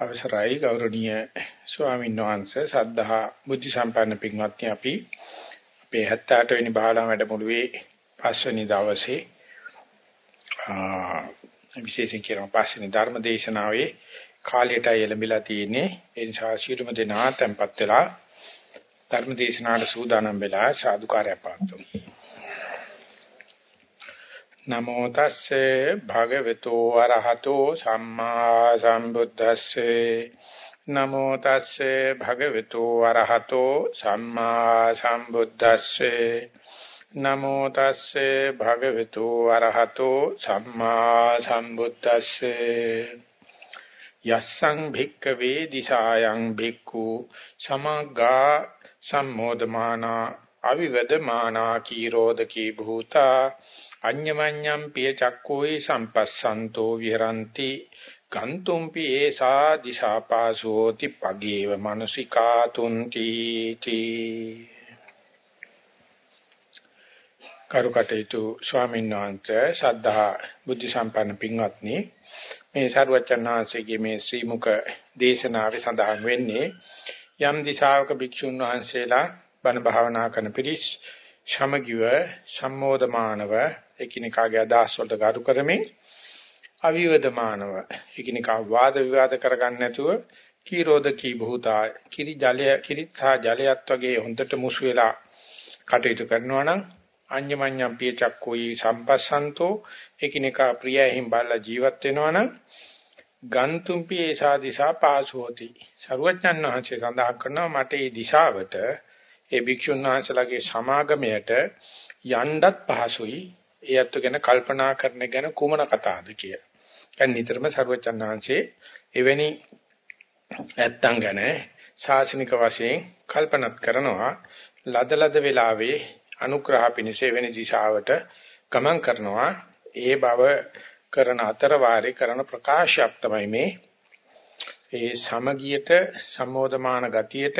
අවසරයි ගෞරවනීය ස්වාමීන් වහන්සේ. සද්ධා බුද්ධ සම්පන්න පින්වත්නි අපි අපේ 78 වෙනි භාවනා වැඩමුළුවේ පස්වෙනි දවසේ විශේෂයෙන් කියන පස්වෙනි ධර්ම දේශනාවේ කාලයටයි එළඹිලා තියෙන්නේ. ඒ නිසා ශීලම දෙනා tempත් වෙලා ධර්ම දේශනාවට සූදානම් වෙලා සාදුකාරය පාත්තුමු නමෝ තස්සේ භගවතු වරහතෝ සම්මා සම්බුද්දස්සේ. නමෝ තස්සේ භගවතු වරහතෝ සම්මා සම්බුද්දස්සේ. නමෝ තස්සේ භගවතු වරහතෝ සම්මා සම්බුද්දස්සේ. යස්සං භික්කවේ දිසායන් භික්ඛු සමග්ගා සම්මෝදමානා අවිවදමානා කීරෝධකී භූතා අඤ්ඤමඤ්ඤම් පිය චක්කෝයි සම්පස්සන්තෝ විහරಂತಿ ගන්තුම්පි ඒසා දිශාපාසෝති පගේව මනසිකා තුන්ති තී කරුකටේතු ස්වාමීන් වහන්සේ ශ්‍රද්ධා බුද්ධ සම්පන්න පින්වත්නි මේ සරුවචනාංශයේ මේ ශ්‍රී මුක දේශනාවේ සඳහන් වෙන්නේ යම් දිශාවක භික්ෂුන් වහන්සේලා බණ භාවනා කරන පිරිස් සමගිව සම්මෝධමානව එකිනෙකාගේ අදහස් වලට ගරු කරමින් අවිවදමානව එකිනෙකා වාද විවාද කරගන්න නැතුව කීරෝධකී භූතා කිරි ජලය කිරිත්තා ජලයත් වගේ හොඳට මුසු වෙලා කටයුතු කරනවා නම් අඤ්ඤමඤ්ඤම් පිය චක්කෝයි සම්පස්සන්තෝ එකිනෙකා ප්‍රියයෙන් බල්ලා ජීවත් වෙනවා නම් ගන්තුම්පි ඒසා දිසා පාසෝති සරුවඥන් වහන්සේ සඳහන් කරනවා මට මේ දිශාවට ඒ භික්ෂුන් වහන්සේලාගේ සමාගමයට යන්නත් පහසුයි. ඒ අත්තු ගැන කල්පනා කරන ගැන කුමන කතාවද කිය. දැන් නිතරම සරුවචන් වහන්සේ එවැනි ඇත්තන් ගැන ශාසනික වශයෙන් කල්පනාත් කරනවා. ලදලද වෙලාවේ අනුග්‍රහ පිණිස එවැනි දිශාවට ගමන් කරනවා. ඒ බව කරන අතර වාරේ කරන ප්‍රකාශයක් තමයි මේ. ඒ සමගියට සම්මෝධමාන ගතියට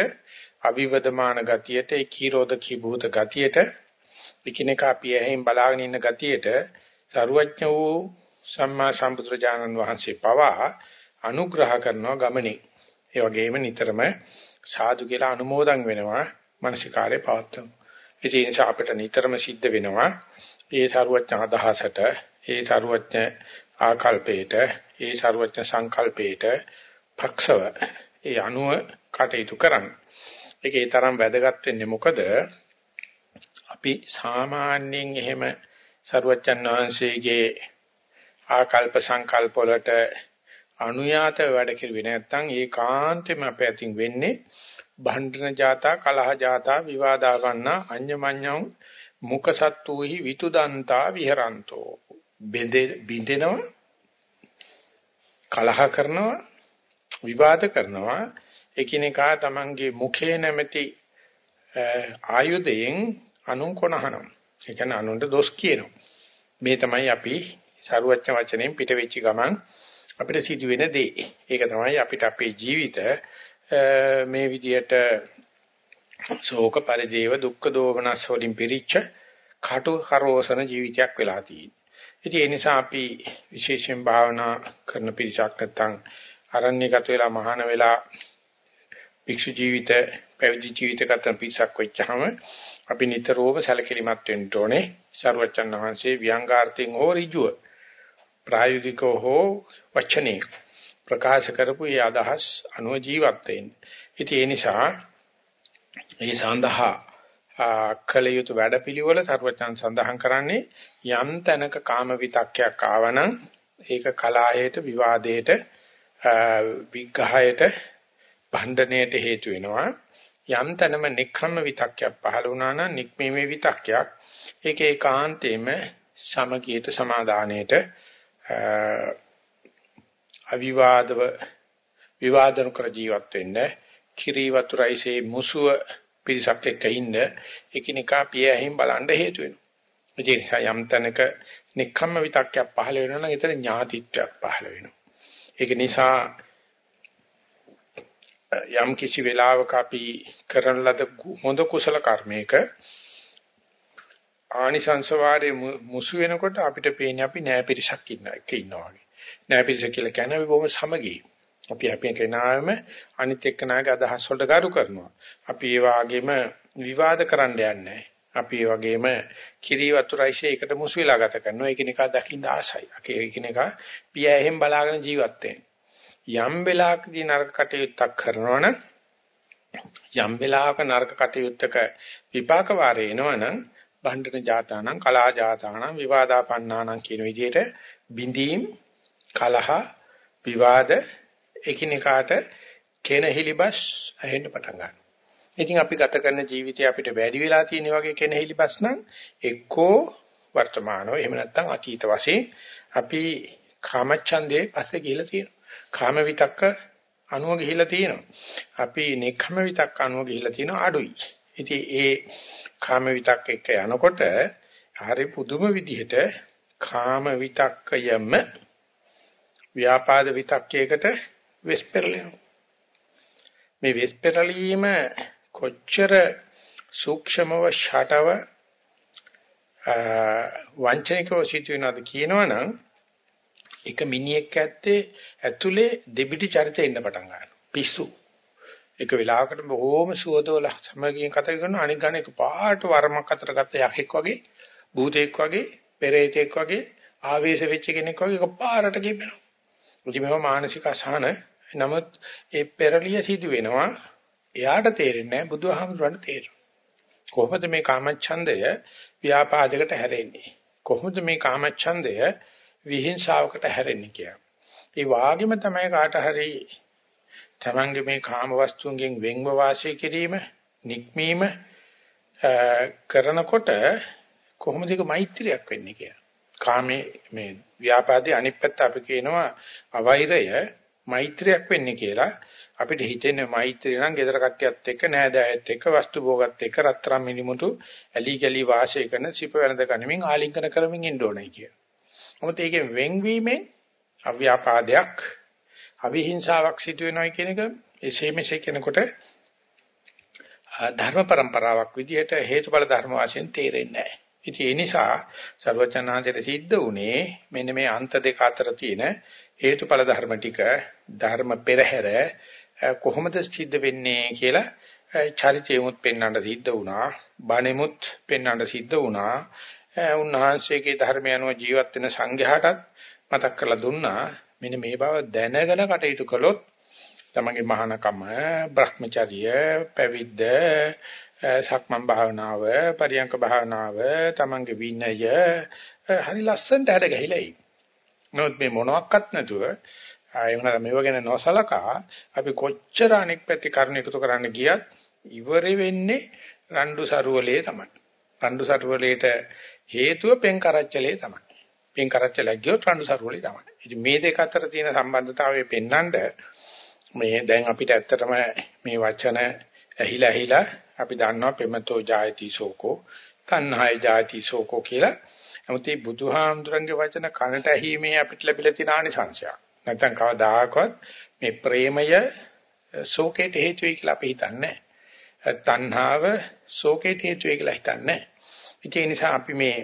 අවිවදමාන ගතියට ඒ කීරෝධකී භූත ගතියට එකිනෙකා පියෙහින් බලාගෙන ඉන්න ගතියට සරුවඥ වූ සම්මා සම්බුදුරජාණන් වහන්සේ පවා අනුග්‍රහ කරනවා ගමනේ. ඒ වගේම නිතරම සාදු කියලා අනුමෝදන් වෙනවා මානසිකාරේ පවත්වන. ඒ නිසා අපිට නිතරම සිද්ධ වෙනවා ඒ සරුවඥ අදහසට, ඒ සරුවඥ ආකල්පයට, ඒ සරුවඥ සංකල්පයට පක්ෂව ඒ අනුව කටයුතු කරන්න. ඒකේ තරම් වැදගත් වෙන්නේ මොකද? අපි සාමාන්‍යයෙන් එහෙම සරුවච්චන් වහන්සේගේ ආකල්ප සංකල්ප වලට අනුයාත වැඩ කෙරුවේ නැත්නම් ඒකාන්තෙම අපේ අතින් වෙන්නේ භණ්ඩන ජාතා කලහ ජාතා විවාදා ගන්න අඤ්ඤමඤ්ඤං මුඛ සත්තුහි විතුදන්තා විහරන්තෝ. බින්දෙනවා කලහ කරනවා විවාද කරනවා. එකිනෙකා තමන්ගේ මුඛේ නැමැති ආයුධයෙන් අනුන් කොනහනම්. ඒ කියන්නේ අනුන්ට දොස් කියනවා. මේ තමයි අපි සරුවච්ච වචනෙන් පිට වෙච්ච ගමන් අපිට සිදුවෙන දේ. ඒක තමයි අපිට අපේ ජීවිත මේ විදියට ශෝක පරිදේව දුක්ඛ දෝමනස් වලින් පිරිච්ච කටු කරෝසන ජීවිතයක් වෙලා තියෙන්නේ. ඉතින් ඒ නිසා අපි විශේෂයෙන් භාවනා කරන පිරිසක් නැත්තම් අරණ්‍යගත වෙලා මහාන වෙලා භික්ෂු ජීවිත පැවිදි ජීවිත ගත පිරිසක් වෙච්චාම අපි නිතරම සැලකිලිමත් වෙන්න ඕනේ. සරුවච්චන් වහන්සේ ව්‍යංගාර්ථයෙන් හෝ ඍජුව ප්‍රායෝගිකව හෝ වචනේ ප්‍රකාශ කරපු ඒ අදහස් අනුව ජීවත් වෙන්න. ඉතින් ඒ නිසා මේ සඳහා කල යුතු වැඩපිළිවෙල සර්වචන් සඳහන් කරන්නේ යම් තැනක කාම විතක්කයක් ආවනම් ඒක කලාහයට විවාදයට විග්‍රහයට භණ්ඩණයට හේතු වෙනවා යම් තැනම නික්‍රම විතක්කයක් පහළ වුණා නම් නික්මීමේ විතක්කයක් ඒක ඒකාන්තයෙන්ම සමගියට සමාදානයට අවිවාදව විවාදන කර ජීවත් වෙන්න කිරි වතුරයිසේ මුසුව පිරිසක් එක්ක ඉන්න එකිනෙකා පියහින් බලන්න හේතු වෙනවා. ඒ නිසා යම් තැනක නික්කම්ම විතක්කයක් පහළ වෙනවා නම් ඒතර ඥාතිත්වයක් පහළ වෙනවා. ඒක නිසා යම් කිසි වෙලාවක අපි කරන ලද හොඳ කුසල කර්මයක ආනිසංස වාරේ මුසු වෙනකොට අපිට පේන්නේ අපි නෑ පිරිසක් ඉන්න එක ඉන්නවා වගේ. නෑ පිරිස කියලා කියන්නේ අපි බොහොම සමගී. අපි අපි කෙනාම අනිත් එක්කනාගේ අදහස් වලට ගරු කරනවා. අපි ඒ වගේම විවාද කරන්න යන්නේ අපි ඒ වගේම කිරි වතුරයිෂේ එකට මුසු වෙලා ගත කරනවා. ඒකිනෙකා දකින්න ආසයි. අපි ඒකිනෙකා පිය එහෙම් බලාගෙන ජීවත් යම් වෙලාවකදී නරක කටයුත්තක් කරනවනම් යම් වෙලාවක නරක කටයුත්තක විපාක වාරේ එනවනම් බණ්ඩන ජාතානම් කලා ජාතානම් විවාදාපන්නානම් කියන විදිහට බිඳීම් කලහ විවාද එකිනෙකාට කෙනහිලිබස් ඇහෙන්න පටන් ගන්නවා. ඉතින් අපි ගත කරන ජීවිතය අපිට වැඩි වෙලා තියෙන වගේ කෙනහිලිබස් නම් එක්කෝ වර්තමානෝ එහෙම නැත්නම් අතීත වශයෙන් අපි කාමච්ඡන්දේ පස්සේ ගිහිලා තියෙනවා. කාම විතක්ක අනුව ගිහිලා තියෙනවා. අපි නෙක්ඛම විතක්ක අනුව ගිහිලා තියෙනවා අඩුයි. ඉතින් ඒ කාම විතක්ක එක්ක යනකොට හරි පුදුම විදිහට කාම විතක්කයම ව්‍යාපාද විතක්කයකට වෙස්පෙරලෙනවා. මේ වෙස්පෙරලීම කොච්චර සූක්ෂමව ෂටව වංචනිකව සිට වෙනවද කියනවනම් එක මිනිහෙක් ඇත්තේ ඇතුලේ දෙබිඩි චරිතෙ ඉන්න පටන් ගන්නවා. පිස්සු. එක වෙලාවකට බොහොම සුවදවල සමගියෙන් කතා කරනවා අනික ගන්න එක පාට වරමක් අතර ගත්ත යකෙක් වගේ භූතෙක් වගේ පෙරේතෙක් වගේ ආවේශ වෙච්ච කෙනෙක් වගේ එක පාරට කිපෙනවා. ඉතින් මේව මානසික අසහන නමුත් ඒ පෙරලිය සිදු වෙනවා එයාට තේරෙන්නේ නැහැ බුදුහාමුදුරන්ට තේරෙනවා. කොහොමද මේ කාමච්ඡන්දය ව්‍යාපාදයකට හැරෙන්නේ? කොහොමද මේ කාමච්ඡන්දය විහිංසාවකට හැරෙන්නේ කියලා. ඒ වාගෙම තමයි කාට හරි තමන්ගේ මේ කාම වස්තුන්ගෙන් වෙන්ව වාසය කිරීම, නික්මීම කරනකොට කොහොමද ඒක මෛත්‍රියක් වෙන්නේ කියලා. කාමේ මේ ව්‍යාපාදේ අනිත් පැත්ත අපි කියනවා අවෛරය මෛත්‍රියක් වෙන්නේ කියලා අපිට හිතෙන්නේ මෛත්‍රිය නම් gedara කට්ටියත් එක්ක නෑදෑයත් එක්ක වස්තු භෝගත් එක්ක රත්තරන් මිනිමුතු ඇලි ගලි වාසය කරන සිප වෙනද ගනිමින් ආලිංගන කරමින් ඉන්න ඕනේ කියලා. මොකද ඒකෙන් වෙන්වීමෙන් අව්‍යාපාදයක් අවිහිංසාවක් සිදු වෙනවා කියන එක එසේ මෙසේ කෙනෙකුට ධර්ම પરම්පරාවක් විදිහට හේතුඵල ධර්ම වශයෙන් තේරෙන්නේ නැහැ. ඉතින් ඒ නිසා ਸਰවචනාන්තයට සිද්ධ වුණේ මෙන්න මේ අන්ත දෙක අතර තියෙන හේතුඵල ධර්ම ටික ධර්ම පෙරහැර කොහොමද සිද්ධ වෙන්නේ කියලා චරිතයමුත් පෙන්වන්න සිද්ධ වුණා. බණෙමුත් පෙන්වන්න සිද්ධ වුණා. උන්වහන්සේගේ ධර්මය අනුව ජීවත් වෙන සංඝයාටත් මතක් කරලා දුන්නා මෙන්න මේ බව දැනගෙන කටයුතු කළොත් තමන්ගේ මහානකම භ්‍රමචර්ය පැවිද්ද සක්මන් භාවනාව පරියංක භාවනාව තමන්ගේ විනය හරි ලස්සනට හැඩ ගැහිලා ඉන්නේ. නමුත් මේ මොනවත් නැතුව ආයෙම මේව ගැන නොසලකා අපි කොච්චර අනෙක් පැති කරුණ එකතු කරන්න ගියත් ඉවර වෙන්නේ රණ්ඩු සරුවලේ තමයි. රණ්ඩු සරුවලේට හේතුව පෙන් කරච්චලේ තමයි. පෙන් කරච්චල ගියොත් රණ්ඩු සරුවලේ තමයි. ඉතින් මේ දෙක අතර තියෙන සම්බන්ධතාවය පෙන්වන්න මේ දැන් අපිට ඇත්තටම මේ වචන ඇහිලා ඇහිලා අපි දන්නවා පෙමතෝ ජායති සෝකෝ තණ්හාය ජායති සෝකෝ කියලා. නමුත් මේ බුදුහාමුදුරන්ගේ වචන කනට ඇහිීමේ අපිට ලැබිලා තියෙන ආනිසංශයක්. නැත්නම් කවදාකවත් මේ ප්‍රේමය ශෝකයට හේතු වෙයි කියලා අපි හිතන්නේ තණ්හාව ශෝකයට හේතු වෙයි කියලා හිතන්නේ ඒ නිසා අපි මේ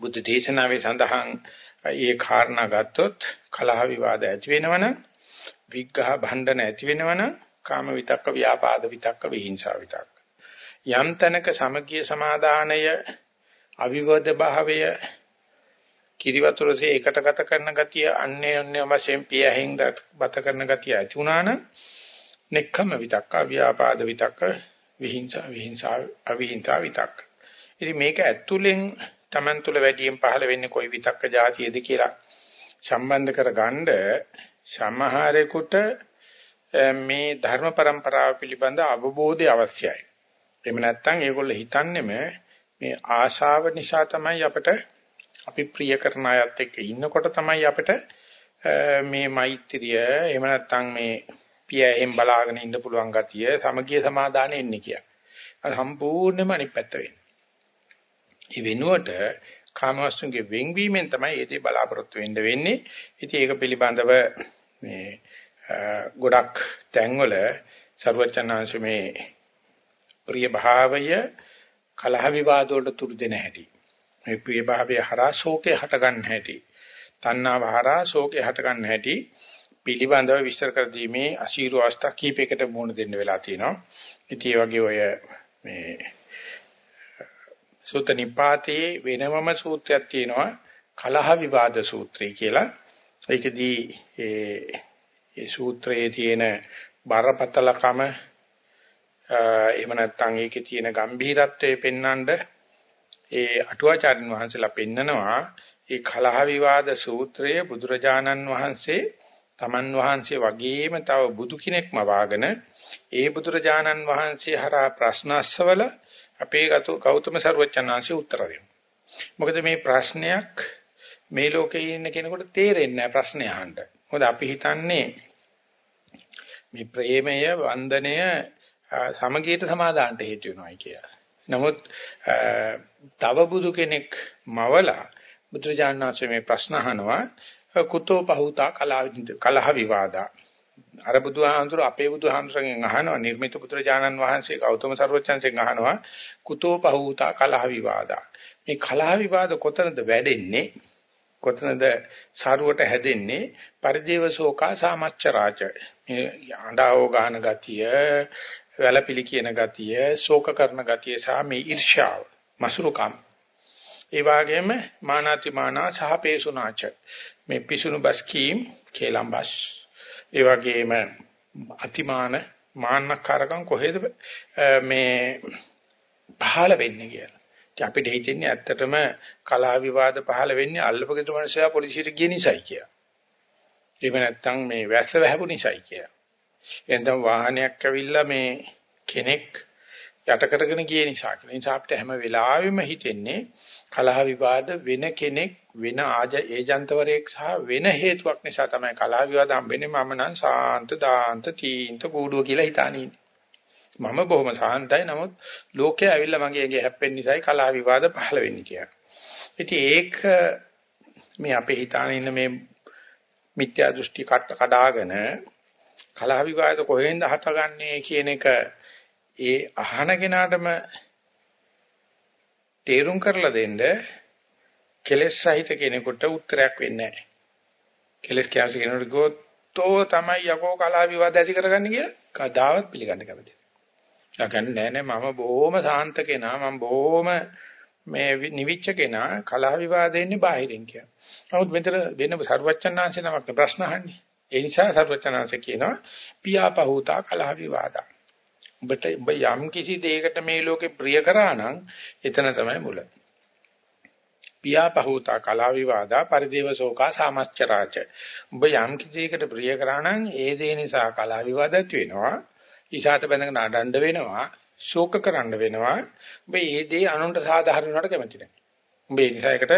බුද්ධ දේශනාවේ සඳහන් ඒ කාරණා ගත්තොත් කලහ විවාද ඇති වෙනවනම් විග්ඝහ භණ්ඩන ඇති වෙනවනම් කාම විතක්ක ව්‍යාපාද විතක්ක විහිංසා විතක්ක. යම් තැනක සමගිය සමාදානය අවිවද භාවය කිරිවතුරසේ එකට ගත කරන ගතිය අන්‍ය අන්‍ය වශයෙන් පියහින් ගත කරන ගතිය ඇති වුණා නම් නෙක්ඛම විතක්ක ව්‍යාපාද විතක්ක විහිංසා විහිංසා අවිහිංසා විතක්ක. ඉතින් මේක ඇතුලෙන් Taman තුල වැඩියෙන් පහළ වෙන්නේ කොයි විතක්ක જાතියද කියලා සම්බන්ධ කරගන්න සමහරෙකුට මේ ධර්ම પરම්පරාව පිළිබඳ අවබෝධය අවශ්‍යයි. එහෙම නැත්නම් ඒගොල්ලෝ හිතන්නේම මේ ආශාව නිසා තමයි අපිට අපි ප්‍රිය කරන අයත් එක්ක ඉන්නකොට තමයි අපිට මේ මෛත්‍රිය එහෙම නැත්නම් මේ පියයෙන් බලාගෙන ඉන්න පුළුවන් ගතිය සමගිය සමාදානෙ එන්නේ කියලා. අර සම්පූර්ණයෙන්ම අනිත් පැත්ත වෙන්නේ. ඒ වෙනුවට කාමවස්තුන්ගේ වෙන්වීමෙන් තමයි ඒකේ බලාපොරොත්තු වෙන්න වෙන්නේ. ඉතින් ඒක පිළිබඳව මේ ගොඩක් තැන්වල ਸਰවචනාංශ මේ ප්‍රිය භාවය කලහ විවාද වලට තුරු දෙන හැටි. මේ ප්‍රිය භාවය හරහා ශෝකේ හට ගන්න හැටි. තණ්හාව හරහා ශෝකේ හට ගන්න හැටි පිළිබඳව විස්තර කර දීමේ අශීරු අවස්ථා කීපයකට මුහුණ දෙන්න වෙලා තියෙනවා. ඉතින් ඒ වගේ ඔය මේ සූත නිපාතේ වෙනමම සූත්‍රයක් තියෙනවා කලහ විවාද සූත්‍රය කියලා. ඒකෙදී ඒ ඒ සූත්‍රයේ තියෙන බරපතලකම එහෙම නැත්නම් ඒකේ තියෙන ගැඹීරත්වය පෙන්වන්න ඒ අටුවාචාර්යන් වහන්සේලා පෙන්නනවා ඒ කලහ විවාද සූත්‍රය බුදුරජාණන් වහන්සේ තමන් වහන්සේ වගේම තව බුදු කෙනෙක්ම වාගෙන ඒ බුදුරජාණන් වහන්සේ හරහා ප්‍රශ්න අස්සවල අපේ ගෞතම සර්වචනාංශي උත්තර දෙනවා. මොකද මේ ප්‍රශ්නයක් මේ ලෝකේ ඉන්න කෙනෙකුට තේරෙන්නේ නැහැ ප්‍රශ්නය අහන්න. මොකද අපි හිතන්නේ මේ ප්‍රේමය වන්දනය සමගියට සමාදානට හේතු වෙනවායි කියලා. නමුත් තව බුදු කෙනෙක් මවලා බුදුරජාණන් වහන්සේ මේ ප්‍රශ්න අහනවා කුතෝ පහුතා කලහ විවාදා අර බුදුහාමුදුර අපේ බුදුහාමුදුරගෙන් අහනවා නිර්මිත පුත්‍රජානන් වහන්සේ ගෞතම සර්වචන්සෙන් අහනවා කුතෝ පහූතා කලහ විවාදා. මේ කලහ විවාද කොතනද වැඩෙන්නේ? කොතනද සාරුවට හැදෙන්නේ? පරිදේවසෝකා සාමච්චරාච. මේ අඬාවෝ ගන්න ගතිය වැළපිලි කියන ගතිය ශෝක කරන ගතිය සහ මේ ඊර්ෂ්‍යාව මසුරුකම්. ඒ වගේම මානාති මානා සහපේසුනාච මේ පිසුණු බස් කීම් කේලම්බස් ඒ වගේම අතිමාන මාන්නකාරකම් කොහෙද මේ පහළ වෙන්නේ කියලා. ඉතින් අපිට හිතෙන්නේ ඇත්තටම කලා විවාද පහළ වෙන්නේ අල්ලපගෙතු මනුස්සයා පොලිසියට ගිය නිසායි කියලා. එහෙම නැත්නම් මේ වැස්ස වැහපු නිසායි කියලා. එතෙන් වාහනයක් ඇවිල්ලා මේ කෙනෙක් යට කරගෙන ගිය නිසා කියලා. ඒ නිසා අපිට හැම වෙලාවෙම හිතෙන්නේ කලහ විවාද වෙන කෙනෙක් වෙන ආජ ඒජන්තවරයෙක් සහ වෙන හේතුවක් නිසා තමයි කලහ විවාද හම්බෙන්නේ මම නම් සාන්ත දාන්ත තීන්ත කූඩුව කියලා හිතානේ මම බොහොම සාන්තයි නමුත් ලෝකයේ ඇවිල්ලා මගේ ඇඟේ හැප්පෙන්න නිසායි කලහ විවාද පහළ වෙන්නේ කියලා. ඉතින් ඒක මේ අපේ හිතාන ඉන්න මේ මිත්‍යා දෘෂ්ටි කට කඩාගෙන කලහ විවාද කොහෙන්ද හටගන්නේ කියන එක ඒ අහන කෙනාටම තේරුම් කරලා දෙන්න කෙලෙස් සහිත කෙනෙකුට උත්තරයක් වෙන්නේ නැහැ. කෙලෙස් කියන්නේ කෙනෙකුට ගොත් තෝ තමයි යකෝ කලාව විවාද ඇති කරගන්නේ කියලා කදාවත් පිළිගන්න කැමතියි. ඒ කියන්නේ නෑ නෑ මම බොහොම සාන්ත කෙනා මම බොහොම මේ නිවිච්ච කෙනා කලහ විවාදෙන්නේ බාහිරින් කියලා. නමුත් මෙතන වෙන සර්වචන්නාංශ නමක් ප්‍රශ්න අහන්නේ. ඒ නිසා සර්වචන්නාංශ කියනවා පියාපහූතා කලහ විවාදා. ඔබට ඔබ යම් කිසි දෙයකට මේ ලෝකේ ප්‍රිය කරා නම් එතන තමයි මුල. පියාපහූතා කලා විවාදා පරිදේවසෝකා සාමච්චරාච. ඔබ යම් කිසි දෙයකට ප්‍රිය කරා නම් ඒ දේ නිසා කලා විවාද ඇති වෙනවා. ඉසాత බඳගෙන අඬන්න වෙනවා. ශෝක කරන්න වෙනවා. ඔබ මේ දේ අනුන්ට සාධාරණ වුණාට කැමති නැහැ. ඔබ ඒ නිසා ඒකට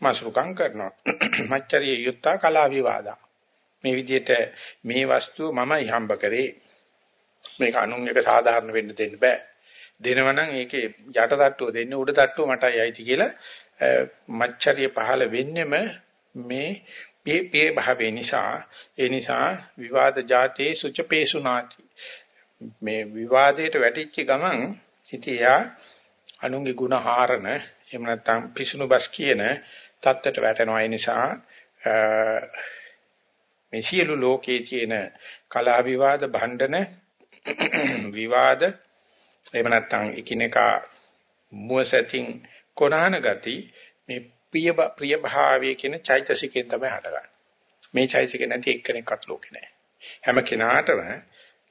මසුරුකම් කරනවා. මච්චරිය යුත්තා කලා විවාදා. මේ විදිහට මේ වස්තුව මමයි හම්බ කරේ මේක අනුන් එක සාධාරණ වෙන්න දෙන්න බෑ. දෙනවනම් ඒකේ යට තට්ටුව දෙන්න උඩ තට්ටුව මටයි අයිති කියලා මච්චරිය පහළ වෙන්නෙම මේ පිය පිය භාවේ නිසා. ඒ නිසා විවාද જાතේ සුචපේසු නාති මේ විවාදයට වැටිච්ච ගමන් හිතියා අනුන්ගේ ಗುಣ හරණ එහෙම නැත්නම් පිසුණු බස් කියන தත්තට වැටෙනවා. ඒ නිසා මේ සියලු ලෝකයේ තියෙන කලා විවාද භණ්ඩන විවාද එහෙම නැත්නම් එකිනෙකා මුවසැතින් කොනහන ගති මේ ප්‍රිය ප්‍රිය භාවයේ කියන චෛතසිකයෙන් තමයි හටගන්නේ. මේ චෛතසික නැති එක්කෙනෙක්වත් ලෝකේ නැහැ. හැම කෙනාටම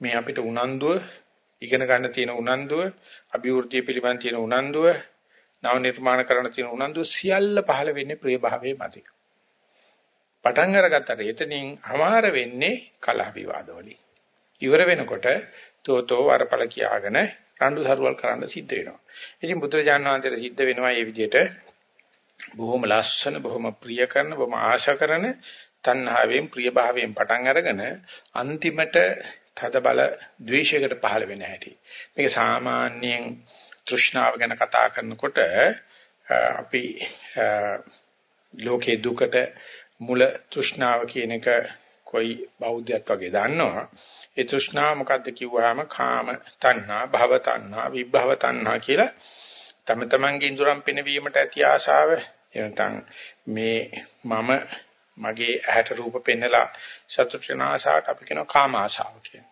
මේ අපිට උනන්දුව ඉගෙන ගන්න තියෙන උනන්දුව, අභිවෘද්ධිය පිළිබඳ තියෙන උනන්දුව, නව නිර්මාණ කරන්න තියෙන උනන්දුව සියල්ල පහළ වෙන්නේ ප්‍රිය භාවයේ මතයි. පටන් අරගත්තට එතනින් අමාර වෙන්නේ කලහ විවාද වලින්. ඉවර වෙනකොට තෝතෝ වරපල කියාගෙන රණ්ඩු සරුවල් කරන්න සිද්ධ වෙනවා. ඉතින් බුදුරජාණන් වහන්සේට සිද්ධ වෙනවා මේ විදිහට බොහොම ලස්සන බොහොම ප්‍රිය කරන බොහොම ආශා කරන තණ්හාවෙන් ප්‍රිය භාවයෙන් පටන් අරගෙන අන්තිමට තද බල ද්වේෂයකට පහළ වෙන හැටි. මේක සාමාන්‍යයෙන් තෘෂ්ණාව ගැන කතා කරනකොට අපි ලෝකේ දුකට මුල තෘෂ්ණාව කියන එක කොයි බෞද්ධයත් වගේ දන්නවා. ඒ තෘෂ්ණාව මොකද්ද කිව්වහම කාම තණ්හා, භව තණ්හා, විභව තණ්හා කියලා තම තමන්ගේ ඉඳුරම් පිනවීමට ඇති ආශාව එනතන් මේ මම මගේ ඇහැට රූප පෙන්නලා සතුට වෙන ආසාවට අපි කියනවා කාම ආසාව කියලා.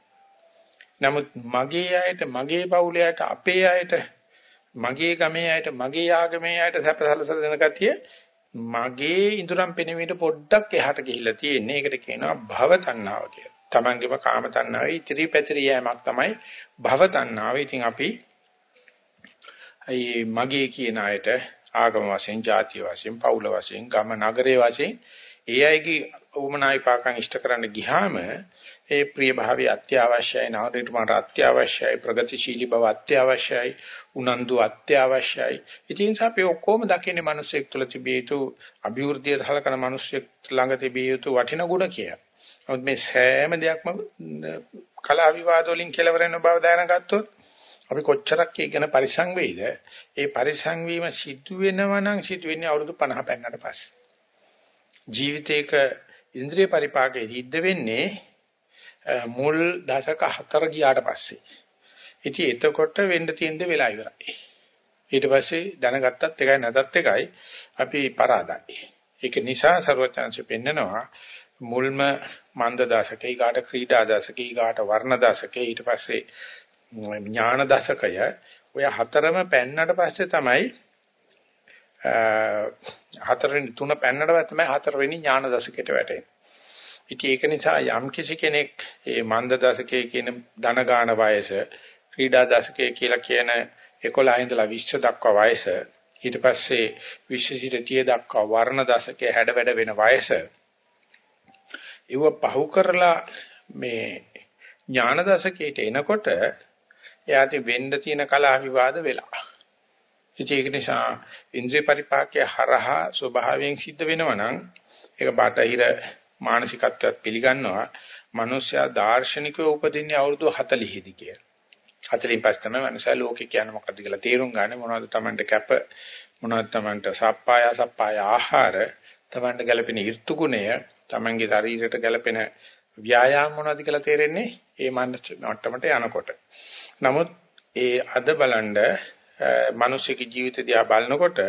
නමුත් මගේ අයට, මගේ පවුලේ අපේ අයට, මගේ ගමේ අයට, මගේ ආගමේ අයට සැපසලසල දෙන ගතිය මගේ ඉඳුරම් පෙනෙමිට පොඩ්ඩක් එහාට ගිහිල්ලා තියෙන්නේ. ඒකට කියනවා භව තණ්හාව කියලා. තමන්ගේම කාම තණ්හාවේ ඉතිරි පැතිරි යෑමක් තමයි භව තණ්හාව. ඉතින් අපි අයි මගේ කියන අයට ආගම වශයෙන්, ಜಾති වශයෙන්, පවුල වශයෙන්, ගම නගරයේ වශයෙන් ඒ අයගේ උමනායි පාකම් ඉෂ්ට කරන්න ගියාම ඒ ප්‍රිය භාවය අත්‍යවශ්‍යයි නාමයට මට අත්‍යවශ්‍යයි ප්‍රගතිශීලී බව අත්‍යවශ්‍යයි උනන්දු අත්‍යවශ්‍යයි ඉතින් අපි ඔක්කොම දකින්නේ මිනිස්සෙක් තුළ තිබිය යුතු අභිවෘද්ධිය සලකන මිනිස්සෙක් ළඟ තිබිය යුතු වටින ගුණ කියලා. නමුත් මේ සෑම දෙයක්ම කලා විවාද වලින් කෙලවර වෙන බව දැනගත්තොත් අපි කොච්චරක් ඒකන පරිසං වෙයිද? ඒ පරිසං වීම සිදු වෙනවා නම් සිදු වෙන්නේ අවුරුදු 50 පෙන්නට පස්සේ. ජීවිතේක ඉන්ද්‍රිය පරිපාකයේ සිද්ධ වෙන්නේ මුල් දශක හතර ගියාට පස්සේ. ඉතින් එතකොට වෙන්න තියෙන දේ වෙලා ඉවරයි. ඊට පස්සේ දැනගත්තත් එකයි නැතත් එකයි අපි පරාදයි. ඒක නිසා ਸਰවචන්සෙ පෙන්නනවා මුල්ම මන්ද දශකේ ඊගාට ක්‍රීඩා දශකේ ඊගාට වර්ණ දශකේ ඊට පස්සේ ඥාන දශකය ඔය හතරම පෙන්නට පස්සේ තමයි හතරවෙනි තුන පෙන්නට පස්සේ තමයි හතරවෙනි ඥාන දශකයට වැටෙන්නේ. ඉතින් ඒක නිසා යම් කිසි කෙනෙක් මේ මන්ද දශකයේ කියන ධන ගාන වයස ක්‍රීඩා දශකයේ කියලා කියන 11 ඉඳලා 20 දක්වා වයස ඊට පස්සේ 20 සිට 30 දක්වා වර්ණ දශකයේ හැඩ වැඩ වෙන වයස ඒව පහු කරලා මේ ඥාන දශකයට එනකොට එයාට වෙන්න තියෙන කලා විවාද වෙලා. ඉතින් ඒක නිසා ඉන්ද්‍රිය පරිපාකයේ හරහා ස්වභාවයෙන් සිද්ධ වෙනවා නම් ඒක බාහිර මානසිකත්වයක් පිළිගන්නවා. මිනිස්සයා දාර්ශනිකව උපදින්නේ අවුරුදු 40 දී කියලා. 40 පස්සේ තමයි මනුෂයා ලෝකේ කියන්නේ මොකද්ද කියලා තේරුම් ගන්න මොනවද Tamanට කැප මොනවද Tamanට සප්පාය සප්පාය ආහාර Tamanට ගැලපෙන ඍතු ගුණය Tamanගේ ශරීරයට ගැලපෙන ව්‍යායාම මොනවද කියලා තේරෙන්නේ ඒ මට්ටමට යනකොට. නමුත් ඒ අද බලන්න මිනිස්සුක ජීවිත දිහා බලනකොට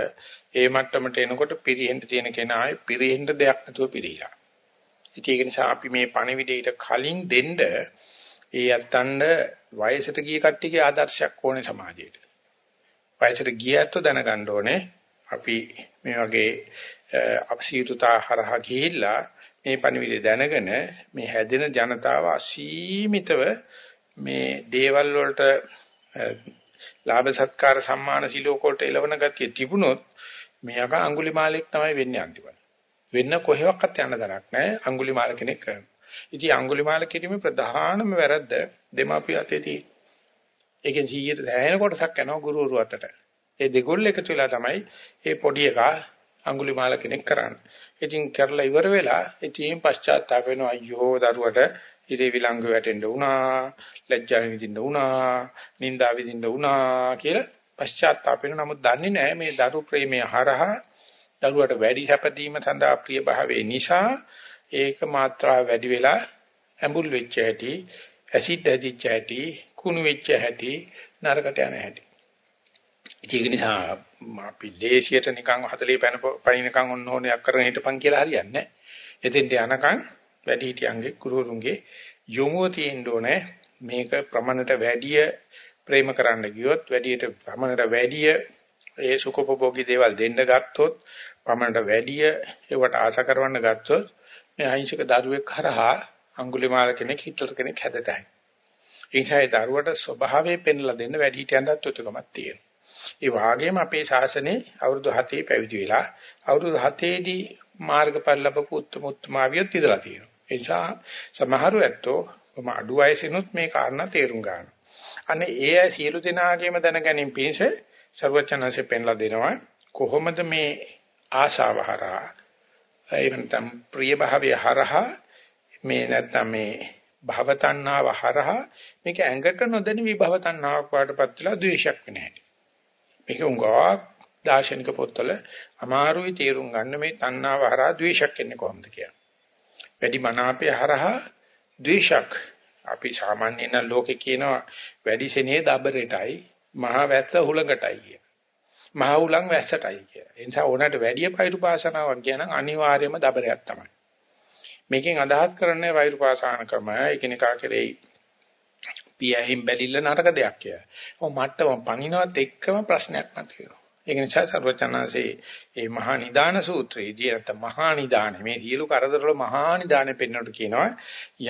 ඒ මට්ටමට එනකොට පිරෙහෙන්න තියෙන කෙනායි පිරෙහෙන්න දෙයක් නැතුව පිරීලා. ඉතින් ඒක නිසා අපි මේ පණිවිඩයට කලින් දෙන්න ඒ යත්තන්ඩ වයසට ගිය කට්ටියගේ ආදර්ශයක් ඕනේ සමාජයට. වයසට ගියත් දැනගන්න ඕනේ අපි මේ වගේ අපසීතුතා හරහා ගිහිල්ලා මේ පණිවිඩය දැනගෙන මේ හැදෙන ජනතාව අසීමිතව මේ දේවල් වලට ලාභ සත්කාර සම්මාන සිලෝක වලට එළවන ගතිය තිබුණොත් මෙයාක අඟුලිමාලෙක් තමයි වෙන්නේ අන්තිමට. වෙන්න කොහෙවත් යන්න දරක් නැහැ අඟුලිමාල කෙනෙක් කරනවා. ඉතින් අඟුලිමාල කිරීමේ ප්‍රධානම වැරද්ද දෙමාපිය අතේ තියෙන. ඒකෙන් 100ට දැහැෙන කොටසක් යනවා ගුරුවරු අතට. ඒ දෙගොල්ල එකතු වෙලා තමයි මේ පොඩි එකා අඟුලිමාල කෙනෙක් කරන්නේ. ඉතින් කරලා ඉවර වෙලා ඉතින් පශ්චාත්තාප වෙනවා අයියෝ දරුවට ඉරේ විලංගු වැටෙන්න වුණා, ලැජ්ජා විඳින්න වුණා, නිന്ദා විඳින්න වුණා කියලා පශ්චාත්තාප වෙනවා. නමුත් දන්නේ නැහැ මේ දරු ප්‍රේමය හරහා දරුවට වැඩි සැපදීම සඳහා ප්‍රිය භාවයේ නිසා ඒක මාත්‍රා වැඩි වෙලා ඇඹුල් වෙච්ච හැටි, ඇසිඩ් ඇදිච්ච හැටි, කුණු වෙච්ච හැටි, නරකට යන හැටි. ඒක නිසා අපි දේශියට නිකන් 40 පැන පයින්කම් ඔන්න ඕනයක් කරගෙන හිටපන් කියලා හරියන්නේ නැහැ. එතෙන්ට යනකම් වැඩි හිටියන්ගේ ගුරුවරුන්ගේ යොමුව තියෙන්න ඕනේ මේක ප්‍රමණයට වැඩිය ප්‍රේම කරන්න ගියොත් වැඩියට ප්‍රමණයට වැඩිය ඒ සුඛෝපභෝගී දේවල් දෙන්න ගත්තොත් ප්‍රමණයට වැඩිය ඒවට ආශා කරවන්න ගත්තොත් මේ අහිංසක දරුවෙක් කරහා අඟුලිමාල කෙනෙක් හිටලර් කෙනෙක් හැදතයි. ඒ නිසා ඒ දරුවට ස්වභාවයෙන් පෙන්ලා දෙන්න වැඩි හිටියන්ටත් උතුකමක් තියෙනවා. ඒ වාගේම අපේ ශාසනයේ අවුරුදු 7 පැවිදි වෙලා අවුරුදු 7 දී මාර්ගඵල ලැබපු උත්තම උත්තමාවියත් ඉඳලා තියෙනවා. ඒ නිසා සමහරු ඇත්තෝ මම අඩු වයසිනුත් මේ කාරණා තේරුම් ගන්නවා. අනේ ඒ සියලු දෙනාගේම දැනගැනීම පිණිස ਸਰවචනanse පෙන්ලා දෙනවා කොහොමද මේ ආශාව හරහා එහෙනම් ප්‍රිය භාවය හරහා මේ නැත්තම් මේ භව තණ්හාව හරහා මේක ඇඟට නොදැනි විභව තණ්හාවක් වඩපත් වෙලා ද්වේෂයක් වෙන හැටි. මේක උංගා දාර්ශනික පොත්වල අමාරුයි තේරුම් ගන්න මේ තණ්හාව හරහා ද්වේෂයක් එන්නේ කොහොමද කියලා. වැඩි මනාපය හරහා ද්වේෂක් අපි සාමාන්‍යයෙන් ලෝකේ කියනවා වැඩි සෙනෙහ දබරටයි මහ වැස්ස හුලඟටයි කිය. මහ උලන් වැස්සටයි කිය. ඒ නිසා ඕනට වැඩි පෛරු පාසනාවක් කියනනම් අනිවාර්යයෙන්ම දබරයක් තමයි. මේකෙන් අදහස් කරන්නේ වෛරපාසාන ක්‍රම එකිනෙකා කෙරෙහි පියහින් බැලිල්ල නරක දෙයක් කියලා. ඔව් මට්ටම පණිනවත් එක්කම ප්‍රශ්නයක් මතුවෙනවා. ඒක නිසා සර්වචනාසේ මේ මහා නිදාන සූත්‍රයේදී නැත්නම් මහා නිදාන මේ සියලු කරදර වල මහා නිදානෙ පෙන්වන්නට කියනවා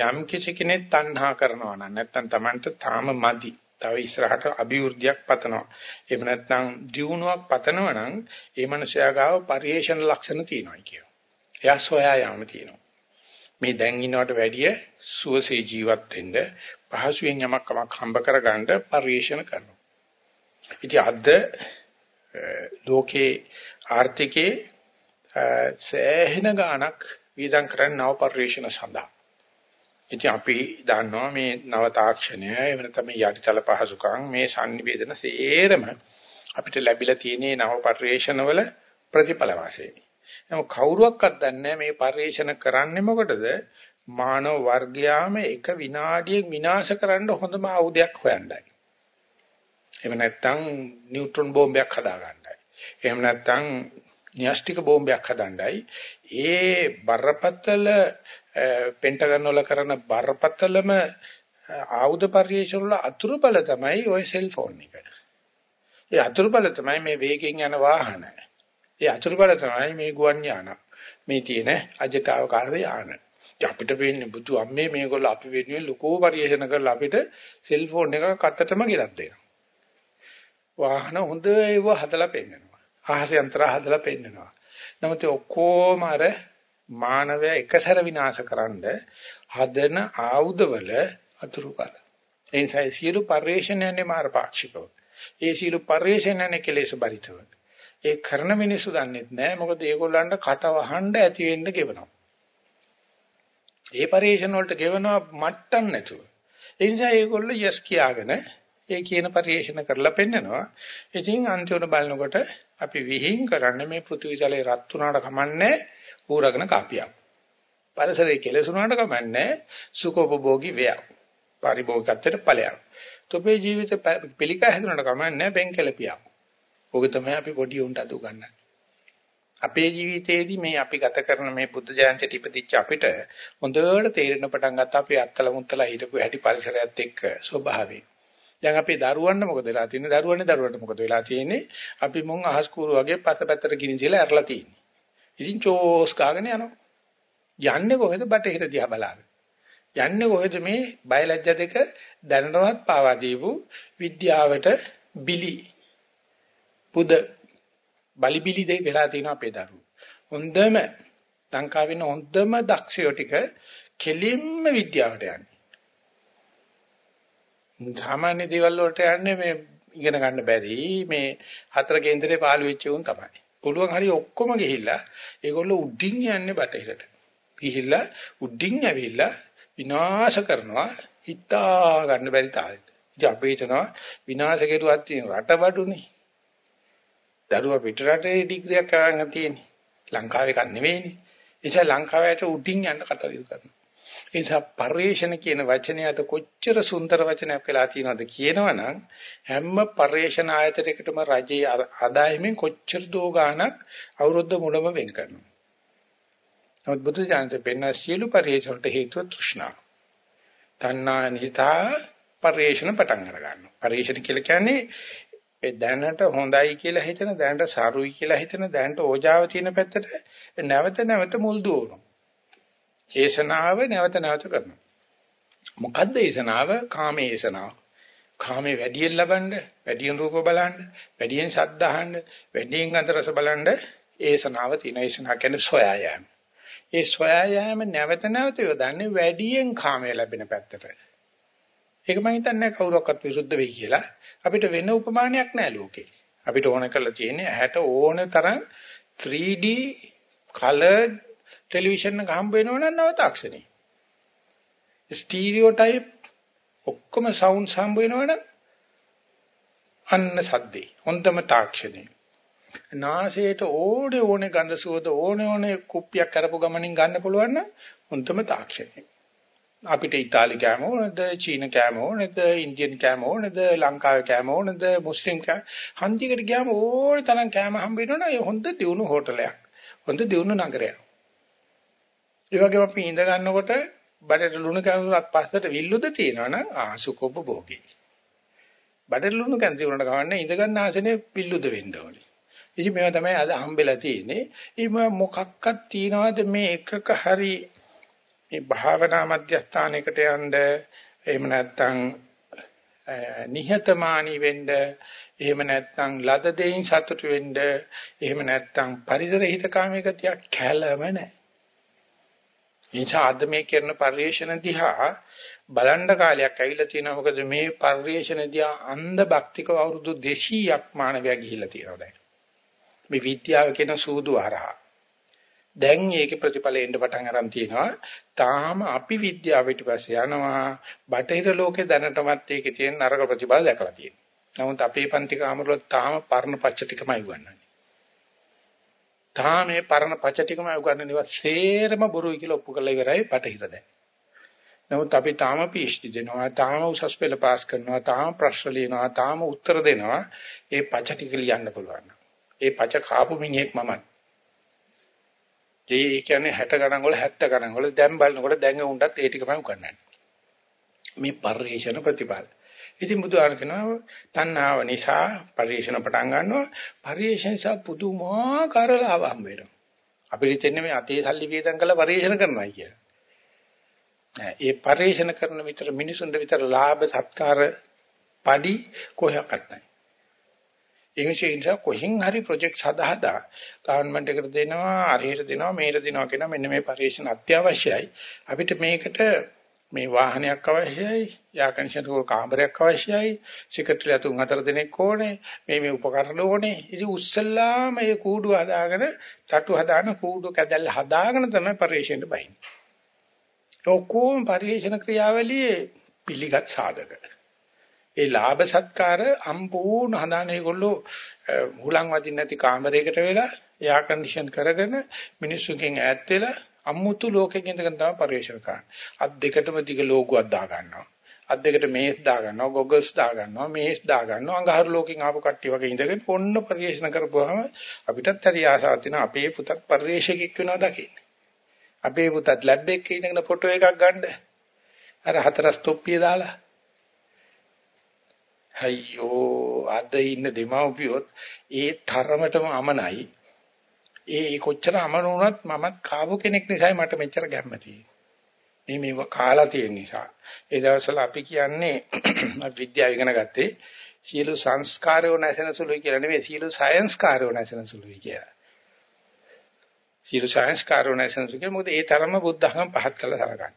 යම් කිසි කෙනෙක් තණ්හා කරනවා නම් නැත්නම් Tamanට තාම මදි. තව ඉස්සරහට අභිවෘද්ධියක් පතනවා. එහෙම නැත්නම් දියුණුවක් පතනවා නම් ඒ මනුස්සයා ගාව පරිේශන ලක්ෂණ තියෙනවා කියනවා. එයා සොයා යාම තියෙනවා. මේ දැන් ඉන්නවට වැඩිය සුවසේ ජීවත් වෙන්න පහසුවෙන් යමක් කමක් හම්බ කරගන්න පරිේශන කරනවා. ඉතින් අද ලෝකේ ආර්ථිකේ සෑහෙන ගාණක් වීදම් කරන නව පරිශ්‍රණ සඳහා. ඉතින් අපි දන්නවා මේ නව තාක්ෂණය එහෙම නැත්නම් යටිතල පහසුකම් මේ sannivedana සේරම අපිට ලැබිලා තියෙන නව පරිශ්‍රණවල ප්‍රතිඵල වශයෙන්. නමුත් කවුරුවක්වත් දන්නේ මේ පරිශ්‍රණ කරන්නේ මොකටද? මානව වර්ගයාම එක විනාඩියක් විනාශ කරන්න හොඳම ආයුධයක් හොයන්නයි. එහෙම නැත්නම් නියුට්‍රෝන බෝම්බයක් හදාගන්නයි. එහෙම නැත්නම් න්‍යෂ්ටික බෝම්බයක් හදන්නයි. ඒ බරපතල පෙන්ටගන් වල කරන බරපතලම ආයුධ පරිශන වල අතුරු බල තමයි ওই සෙල්ෆෝන් එක. ඒ අතුරු බල තමයි මේ වේගෙන් යන වාහන. ඒ අතුරු බල තමයි මේ ගුවන් යාන. මේ තියෙන අජටවකාශ යාන. අපිට වෙන්නේ බුදු අම්මේ මේගොල්ලෝ අපි වෙනුවෙන් ලකෝ පරිශන කරලා අපිට සෙල්ෆෝන් එකක් අතටම ගෙනත් දෙනවා. වාහන හොඳ ඒව හදලා පෙන්නනවා. ආහස යන්ත්‍ර හදලා පෙන්නනවා. නමුත් ඔක්කොම අර මානවය එකසර විනාශකරනද හදන ආයුධවල අතුරු කල. ඒ නිසා සියලු පරිශ්‍රණයන්නේ මාර්ගපාක්ෂිකව. ඒ සියලු පරිශ්‍රණයන්නේ කෙලෙස් බරිතව. ඒ කරන මිනිස්සු දන්නේ නැහැ මොකද ඒගොල්ලන්ට කට වහන්න ඇති වෙන්න ගෙවනවා. ඒ පරිශ්‍රණ වලට ගෙවනවා මට්ටම් නැතුව. ඒ නිසා ඒගොල්ලෝ යස් කියාගෙන ඒ කියන පරිේශන කරලා පෙන්නනවා. ඉතින් අන්තිමට බලනකොට අපි විහිං කරන්නේ මේ පෘථිවි ජලයේ රත් වුණාට කමන්නේ ඌරගෙන කාපියක්. පරිසරයේ කෙලසුණාට කමන්නේ සුඛෝපභෝගී වේයක්. පරිභෝගකත්වයට ඵලයක්. තොපේ ජීවිත පිළිකා හැදුනට කමන්නේ බෙන්කලපියක්. ඕක තමයි අපි පොඩි උන්ට අදු ගන්න. අපේ ජීවිතයේදී මේ අපි ගත කරන මේ බුද්ධ ජයන්තිට ඉපදිච්ච අපිට හොඳට තේරෙන පටන් ගත්තා අපි අත්තල මුත්තලා හිටපු හැටි පරිසරයත් එක්ක ස්වභාවය. දැන් අපේ දරුවන්ට මොකද වෙලා තියෙන්නේ? දරුවන්නේ දරුවන්ට මොකද වෙලා තියෙන්නේ? අපි මුං අහස් කූරු වගේ පතපැත්තට ගිනිසිලා ඇරලා තියෙන්නේ. ඉතින් චෝස් කාගෙන යනවා. යන්නේ කොහෙද බටහිර දිහා බලාගෙන. යන්නේ කොහෙද මේ බයලජ්‍ය දෙක දැනනවත් පාවා දීපු විද්‍යාවට බිලි පුද බලි බිලි දෙක වෙලා තියෙනවා අපේ දරුවෝ. හොඳම ලංකාවේ ඉන්න හොඳම දක්ෂයෝ ටික කෙලින්ම විද්‍යාවට යන්නේ. සාමාන්‍ය දේවල් වලට යන්නේ මේ ඉගෙන ගන්න බැරි මේ හතර කේන්දරේ පාළු වෙච්ච උන් තමයි. පුළුවන් හරි ඔක්කොම ගිහිල්ලා ඒගොල්ලෝ උඩින් යන්නේ බටහිරට. ගිහිල්ලා උඩින් ඇවිල්ලා විනාශ කරනවා හිතා ගන්න බැරි තාලෙට. ඉතින් අපි හිතනවා විනාශ කෙරුවත් තියෙන රටබඩුනේ. දරුවා පිට රටේ ඩිග්‍රියක් කරන් තියෙන්නේ. ලංකාවේ කන් නෙවෙයිනේ. ඒ නිසා ලංකාවට උඩින් යන්න කටයුතු කරනවා. ඒ නිසා පරිේශන කියන වචනය අද කොච්චර සුන්දර වචනයක් වෙලා තියෙනවද කියනවනම් හැම පරිේශන ආයතනයකටම රජයේ ආදායමෙන් කොච්චර දෝ ගාණක් අවුරුද්ද මුලම වෙන් කරනවා. නමුත් බුදු දහමේ පෙන්න සියලු පරිේශනට හේතුව තෘෂ්ණාව. තණ්හා නිතා පරිේශන පටන් අර ගන්නවා. පරිේශන කියලා කියන්නේ ඒ දැනට හොඳයි කියලා හිතන දැනට සරුයි කියලා හිතන දැනට ඕජාව තියෙන පැත්තට නැවත නැවත මුල් දුවනවා. ඒසනාව නැවත නැවත කරනවා. මොකද්ද ඒසනාව? කාමයේ ඒසනාව. කාමයේ වැඩියෙන් ලබන්න, වැඩියෙන් රූප බලන්න, වැඩියෙන් ශබ්ද අහන්න, වැඩියෙන් ගන්ධ රස බලන්න ඒසනාව තියෙන ඒසනාව කියන්නේ සොයා යෑම. ඒ සොයා යෑම නැවත නැවත යොදන්නේ වැඩියෙන් කාමයේ ලැබෙන පැත්තට. ඒක මම හිතන්නේ කවුරක්වත් විරුද්ධ වෙයි කියලා. අපිට වෙන උපමානයක් නැහැ ලෝකේ. අපිට ඕන කරලා තියෙන්නේ ඇහැට ඕන තරම් 3D colored ටෙලිවිෂන් එක හම්බ වෙනවනම් නව තාක්ෂණේ. ස්ටීරියෝටයිප් ඔක්කොම සවුන්ඩ්ස් හම්බ වෙනවනම් අන්න සද්දේ. හොඳම තාක්ෂණේ. නාසයට ඕනේ ඕනේ ගඳ සුවඳ ඕනේ ඕනේ කුප්පියක් කරපු ගමනින් ගන්න පුළුවන් නම් හොඳම තාක්ෂණේ. අපිට ඉතාලි කෑම ඕනද චීන කෑම ඕනද ඉන්දියන් කෑම ඕනද ලංකාවේ කෑම ඕනද මුස්ලිම් කෑම හන්දියකට ගියාම ඕනේ තරම් කෑම හම්බ වෙනවනේ හොඳ දියුණු හෝටලයක් හොඳ දියුණු නගරයක් ඒ වගේම අපි ඉඳ ගන්නකොට බඩට ලුණු කැඳුනක් පස්සට විල්ලුද තියෙනවනම් ආසුකොබ්බ භෝගේ. බඩට ලුණු කැඳුනට ගවන්නේ ඉඳ ගන්න ආසනේ විල්ලුද වෙන්න ඕනේ. ඉතින් මේවා තමයි අද හම්බෙලා තියෙන්නේ. ඉතින් මොකක්වත් තියනවාද මේ එකක හරි මේ භාවනා මධ්‍යස්ථානයකට යන්න එහෙම නැත්නම් නිහතමානී වෙන්න එහෙම නැත්නම් ලද දෙයින් සතුටු වෙන්න එහෙම නැත්නම් පරිසර හිතකාමී ගතියක් කැළම නැහැ. එනිසා අද මේ කරන පරිශ්‍රණ දිහා බලන්න කාලයක් ඇවිල්ලා තියෙනවා මොකද මේ පරිශ්‍රණ දිහා අන්ධ භක්තික අවුරුදු 200ක් මානවයා ගිහිල්ලා තියෙනවා දැන්. මේ විද්‍යාව කියන සූදු හරහා. දැන් ඒකේ ප්‍රතිඵල එන්න පටන් අරන් තියෙනවා. තාම අපි විද්‍යාව පිටපස්සේ යනවා. බටහිර ලෝකේ දැනටමත් ඒකේ තියෙන නරක ප්‍රතිඵල දැකලා තියෙනවා. නමුත් අපේ පන්ති කාමරවල තාම පරණ පච්ච ටිකමයි උගන්වන්නේ. තාම මේ පරණ පච්ච ටිකමයි උගන්වන්නේ. සේරම බොරුයි කියලා ඔප්පු කරලා ඉවරයි බටහිර දැන්. නමුත් අපි තාම PhD දෙනවා, තාම උසස් පෙළ පාස් කරනවා, තාම ප්‍රශ්න ලියනවා, තාම උත්තර දෙනවා. ඒ පච්ච ටික ලියන්න පුළුවන්. ඒ පච්ච කාපු මිනිහෙක් මමයි. ඒ කියන්නේ 60 ගණන් වල 70 ගණන් වල දැන් බලනකොට දැන් උන්ටත් ඒ ටිකමයි උගන්වන්නේ. මේ පරිේශන ප්‍රතිපල. ඉතින් බුදුහාම කියනවා තණ්හාව නිසා පරිේශන පටන් ගන්නවා. පරිේශන නිසා පුදුමාකාර ලාභ හම්බ වෙනවා. අපිට තෙන්නේ මේ අතේ සල්ලි වියදම් කරලා පරිේශන කරනවා කියලා. ඒ පරිේශන කරන විතර මිනිසුන්ට විතර ලාභ සත්කාර පඩි කොහොක්වත් නැහැ. ඒ නිසා කොහෙන් හරි ප්‍රොජෙක්ට් හදා හදා ගවර්න්මන්ට් එකට දෙනවා අරහෙට දෙනවා මේට දෙනවා කියන මෙන්න මේ පරිශ්‍රණ අත්‍යවශ්‍යයි අපිට මේකට මේ වාහනයක් අවශ්‍යයි යා කන්ඩිෂනර් කාමරයක් අවශ්‍යයි සෙක්‍රටරියා තුන් හතර දෙනෙක් ඕනේ මේ මේ උපකරණ ඕනේ. ඉතින් උස්සල්ලාම මේ කූඩු හදාගෙන තටු හදාන කූඩු කැදල්ල හදාගෙන තමයි පරිශ්‍රණයට බහින්නේ ඔක්කොම පරිශ්‍රණ ක්‍රියාවලියේ පිළිගත් සාධක. ඒ ලාභ සත්කාර සම්පූර්ණ හදාන ඒගොල්ලෝ හුලං වදින්න නැති කාමරයකට වෙලා එයා කන්ඩිෂන් කරගෙන මිනිස්සුකින් ඈත් වෙලා අමුතු ලෝකෙක ඉඳගෙන තමයි පරිශ්‍රණ කරන්නේ. අත් දෙකටම දිග ලෝගුවක් දා ගන්නවා. අත් දෙකට මේස් දා ගන්නවා, ගොගල්ස් දා ගන්නවා, මේස් දා ගන්නවා. අඟහරු ලෝකෙන් ආපු කට්ටිය වගේ ඉඳගෙන පොන්න පරිශ්‍රණ කරපුවාම අපිටත් හරි ආසාවක් තියෙනවා අපේ පුතත් පරිශ්‍රකෙක් වෙනවා දකින්න. අපේ පුතත් ලැබ් එකේ ඉඳගෙන ෆොටෝ එකක් ගන්න. අර හතරස් තොප්පිය දාලා අයියෝ අද ඉන්න දෙමව්පියොත් ඒ තරමටම අමනයි. ඒ කොච්චර අමන වුණත් මමත් කාපු කෙනෙක් නිසායි මට මෙච්චර ගැම්ම තියෙන්නේ. මේ මේව කාලා තියෙන නිසා. ඒ දවස්වල අපි කියන්නේ විද්‍යාව ඉගෙන ගත්තේ සියලු සංස්කාරයෝ නැසෙන සුළුයි කියලා නෙවෙයි සියලු සයන්ස්කාරයෝ නැසෙන සුළුයි කියලා. සියලු සංස්කාරයෝ නැසෙන සුළුයි මොකද ඒ තරම බුද්ධ ධර්ම පහත් කළා සලකන්නේ.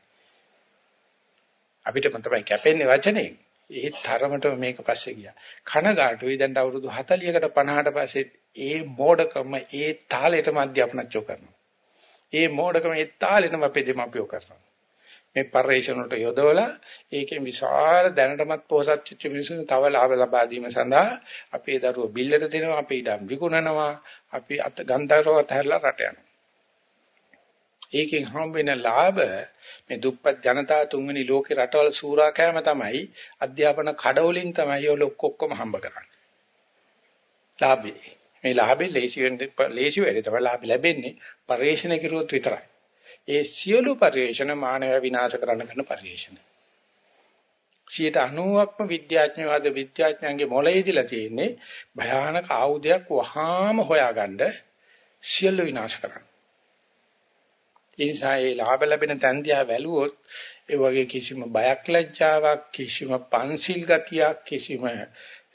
අපිට මම තමයි කැපෙන්නේ වචනේ. ඒ තරමටම මේක පස්සේ ගියා. කනගාටුයි දැන් අවුරුදු 40කට 50කට පස්සේ ඒ මෝඩකම ඒ තාලෙටම අධ්‍යාපනච්චෝ කරනවා. ඒ මෝඩකම ඒ තාලෙටම අපේ දෙමාපියෝ කරනවා. මේ පරිශ්‍රණ වලට යොදවලා ඒකෙන් විශාල දැනටමත් පොහසත් චිත්ත මිනිසුන් තව ලාභ ලබා දීම සඳහා අපේ දරුවෝ බිල්ලට දෙනවා අපේ ඉඩම් විකුණනවා අපි අත ගන්ධරවත් හැරලා රට යනවා. ඒකෙන් හම්බ වෙන ලාභ මේ දුප්පත් ජනතාව තුන්වෙනි ලෝකේ රටවල් සූරා කෑම තමයි අධ්‍යාපන කඩවලින් තමයි ඔය ඔක්කොම හම්බ කරන්නේ. ලාභේ. මේ ලාභේ ලේසි වෙන්නේ ලේසි වෙන්නේ තමයි ලාභ ලැබෙන්නේ පරිශ්‍රණ කිරුවොත් විතරයි. ඒ සියලු පරිශ්‍රණ මානව විනාශ කරන්න කරන පරිශ්‍රණ. 90%ක්ම විද්‍යාඥයෝද විද්‍යාඥයන්ගේ මොළයේදීලා තියෙන්නේ භයානක ආයුධයක් වහාම හොයාගන්න සියලු විනාශ කරන්න. ඒ නිසා ඒ ලාභ ලැබෙන තැන් දිහා වැළුවොත් ඒ වගේ කිසිම බයක් ලැජ්ජාවක් කිසිම පන්සිල් ගතියක් කිසිම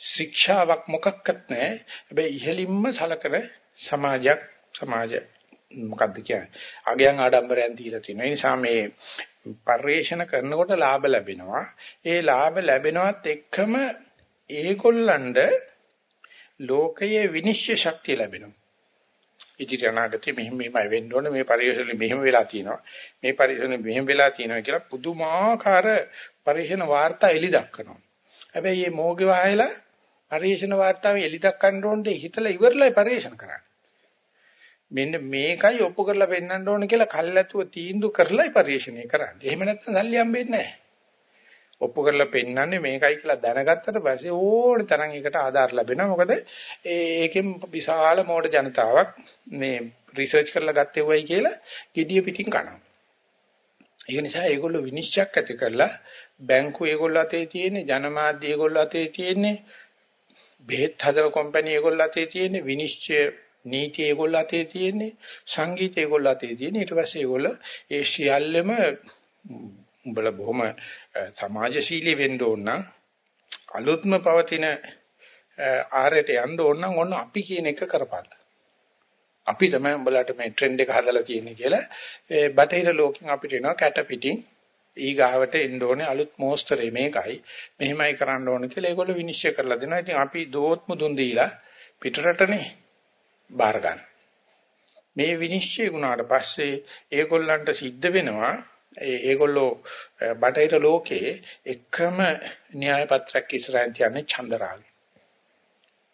ශික්ෂාවක් මොකක්වත් නැහැ. හැබැයි ඉහළින්ම සලකන සමාජයක් සමාජ මොකද්ද කියන්නේ? අගයන් ආඩම්බරයන් දීලා තියෙනවා. ඒ නිසා මේ පරිේශන කරනකොට ලාභ ලැබෙනවා. ඒ ලාභ ලැබෙනවත් එක්කම ඒගොල්ලන්ට ලෝකයේ විනිශ්චය ශක්තිය ලැබෙනවා. ඉදිරි අනාගතේ මෙහෙම මෙහෙමයි වෙන්න ඕනේ මේ පරිශ්‍රණය මෙහෙම වෙලා තියෙනවා මේ පරිශ්‍රණය මෙහෙම වෙලා තියෙනවා කියලා පුදුමාකාර පරිශ්‍රණ වාර්තා එලි දක්වනවා හැබැයි මේ මොෝගේ වහයලා පරිශ්‍රණ වාර්තාවේ එලි දක්වන්න ඕනේ හිතලා ඉවරලයි පරිශ්‍රණ කරන්නේ මෙන්න මේකයි ඔප්පු කරලා පෙන්වන්න ඕනේ කියලා කල්ැතුව තීන්දුව කරලායි පරිශ්‍රණය කරන්නේ එහෙම නැත්නම් සල්ලි හම්බෙන්නේ නැහැ ඔප්පු කරලා පෙන්වන්නේ මේකයි කියලා දැනගත්තට පස්සේ ඕන තරම් ඒකට ආධාර ලැබෙනවා. මොකද ඒකෙන් විශාල මෝඩ ජනතාවක් මේ රිසර්ච් කරලා ගත්තේ වෙයි කියලා gediya පිටින් කනවා. ඒ නිසා ඒගොල්ලෝ විනිශ්චයක් ඇති කරලා බැංකු ඒගොල්ලෝ අතේ තියෙන්නේ ජනමාධ්‍ය ඒගොල්ලෝ අතේ තියෙන්නේ බෙහෙත් හදන කම්පැනි ඒගොල්ලෝ අතේ තියෙන්නේ විනිශ්චය නීති ඒගොල්ලෝ අතේ තියෙන්නේ සංගීත ඒගොල්ලෝ අතේ තියෙන්නේ ඊට පස්සේ ඒගොල්ලෝ ඒ සියල්ලම උඹලා බොහොම සමාජශීලී වෙන්න ඕන නම් අලුත්ම පවතින ආරයට යන්න ඕන නම් ඔන්න අපි කියන එක කරපන්න. අපි තමයි උඹලාට මේ ට්‍රෙන්ඩ් එක හදලා තියෙන්නේ කියලා ඒ බටහිර ලෝකෙන් අපිට එනවා කැට පිටින් ඊගාවට එන්න ඕනේ අලුත් මෝස්තරේ මේකයි මෙහෙමයි කරන්න ඕන කියලා ඒගොල්ලෝ විනිශ්චය කරලා දෙනවා. ඉතින් අපි දෝත් මුදුන් දීලා පිටරටනේ බාර ගන්න. මේ විනිශ්චය වුණාට පස්සේ ඒගොල්ලන්ට සිද්ධ වෙනවා ඒ ඒගොල්ලෝ බටහිර ලෝකයේ එකම න්‍යාය පත්‍රයක් ඉස්සරහින් තියන්නේ චන්දරාගය.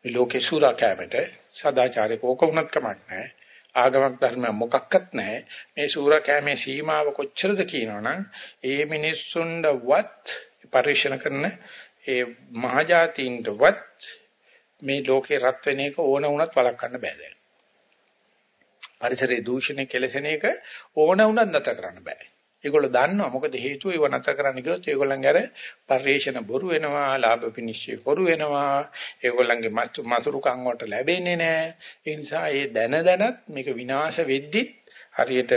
මේ ලෝකේ සූරාකෑමට සදාචාරේ කෝක වුණත් කමක් නැහැ. ආගමක් ධර්ම මොකක්වත් නැහැ. මේ සූරාකෑමේ සීමාව කොච්චරද කියනවනම් ඒ මිනිස්සුන්වවත් පරිශන කරන ඒ මහජාතීන්ටවත් මේ ලෝකේ රත් වෙන එක ඕන වුණත් වළක්වන්න බෑ දැන්. පරිසරයේ දූෂණය කෙලසෙන එක ඕන වුණත් නැතර කරන්න බෑ. ඒගොල්ලෝ දන්නවා මොකද හේතුව ඒව නැතර කරන්න ගියොත් ඒගොල්ලන්ගේ අර පරිේශන බොරු වෙනවා, ලාභ විනිශ්චය බොරු වෙනවා, ඒගොල්ලන්ගේ මසුරුකම් වලට ලැබෙන්නේ නැහැ. ඒ නිසා ඒ දැන දැනත් මේක විනාශ වෙද්දි හරියට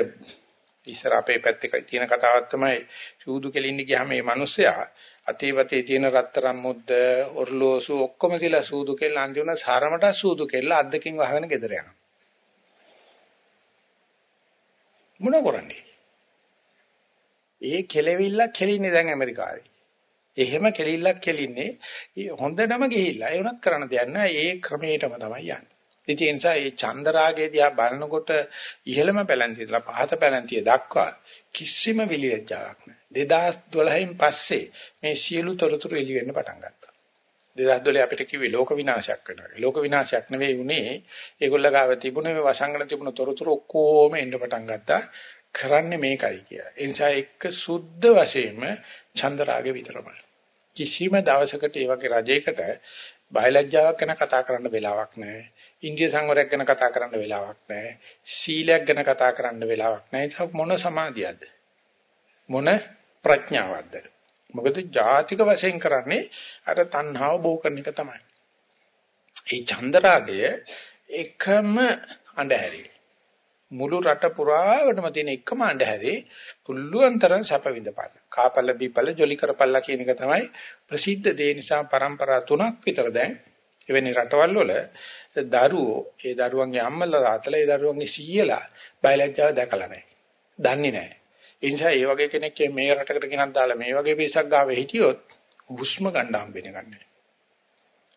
ඉස්සර අපේ පැත්තේ තියෙන කතාවක් තමයි සූදු කෙලින්න ගියාම මේ මිනිස්සයා අතීවතේ තියෙන රත්තරන් මුද්ද ඔර්ලෝසු ඔක්කොම තියලා සූදු කෙල්ල අන්තිම සාරමට සූදු කෙල්ල අද්දකින් වහගෙන ගෙදර යනවා. මොන කරන්නේ? ඒ කෙලෙවිල්ලක් කෙලින්නේ දැන් ඇමරිකාවේ. එහෙම කෙලිල්ලක් කෙලින්නේ හොඳටම ගිහිල්ලා. ඒ උනත් කරන්න දෙයක් නැහැ. ඒ ක්‍රමයටම තමයි යන්නේ. ඉතින් ඒ නිසා මේ චන්දරාගයේ දිහා බලනකොට ඉහළම පැලැන්තිය ඉඳලා පහත පැලැන්තිය දක්වා කිසිම විලියජාවක් නැහැ. 2012න් පස්සේ මේ සියලු තොරතුරු එළි වෙන්න පටන් ගත්තා. 2012 අපිට කිව්වේ ලෝක විනාශයක් වෙනවා. ලෝක විනාශයක් නෙවෙයි උනේ. ඒගොල්ල ගාව තිබුණ මේ වසංගන තිබුණ තොරතුරු ඔක්කොම එන්න පටන් ගත්තා. කරන්නේ මේකයි කියලා. ඒ නිසා එක්ක සුද්ධ වශයෙන්ම චන්දරාගය විතරමයි. කිසිම දවසකට ඒ වගේ රජයකට බයලජ්ජාවක් ගැන කතා කරන්න වෙලාවක් නැහැ. ඉන්දිය සංවරයක් ගැන කතා කරන්න වෙලාවක් නැහැ. සීලයක් ගැන කතා කරන්න වෙලාවක් නැහැ. ඒක මොන සමාධියක්ද? මොන ප්‍රඥාවක්ද? මොකද ජාතික වශයෙන් කරන්නේ අර තණ්හාව බෝ කරන එක තමයි. මේ චන්දරාගය එකම අඳුරේ මුළු රට පුරාවටම තියෙන එකම අඳුරේ පුළුවන් තරම් සැප විඳපන්න. කාපල්ල බීපල්ල ජොලි කරපල්ලා කියන එක තමයි ප්‍රසිද්ධ දේ නිසා પરම්පරා තුනක් විතර දැන් එවැනි රටවල් වල දරුවෝ ඒ දරුවන්ගේ අම්මලා තාත්තලා ඒ දරුවන්ගේ සීයලා බයලජ්ජාව දැකලා නැහැ. දන්නේ නැහැ. ඒ නිසා ඒ වගේ කෙනෙක් මේ රටකට ගෙනත් දාලා මේ වගේ පිරිසක් ගාවේ හිටියොත් හුස්ම ගන්න හම්බෙන්නේ නැහැ.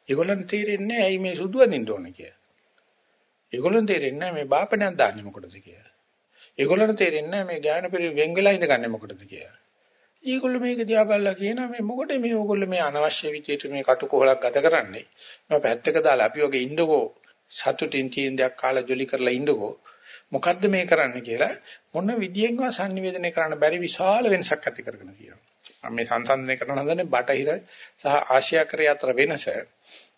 ඒගොල්ලන් තේරෙන්නේ නැහැ ඇයි මේ සුදු අඳින්න ඕන කියලා. ඒගොල්ලන් තේරෙන්නේ නැහැ මේ බාපණයක් දාන්නේ මොකටද කියලා. ඒගොල්ලන් තේරෙන්නේ නැහැ මේ ගායන පෙරේ වෙන් වෙලා ඉඳගන්නේ මොකටද කියලා. ඒගොල්ලෝ මේක දිහා බලලා කියනවා මේ මොකටද මේ ඕගොල්ලෝ මේ අනවශ්‍ය විදියට මේ කටුකොහලක් ගත කරන්නේ. මම පැත්තක දාලා අපි වගේ ඉන්නකෝ සතුටින් තියෙන දෙයක් කාලා ජොලි කරලා ඉන්නකෝ. මොකද්ද මේ කරන්න කියලා මොන විදියෙන්වත් sannivedanaya කරන්න බැරි විශාල වෙනසක් ඇති කරගෙන තියෙනවා. මේ සංසන්දනය කරන හදන්නේ බටහිර සහ ආසියාකරය අතර වෙනස.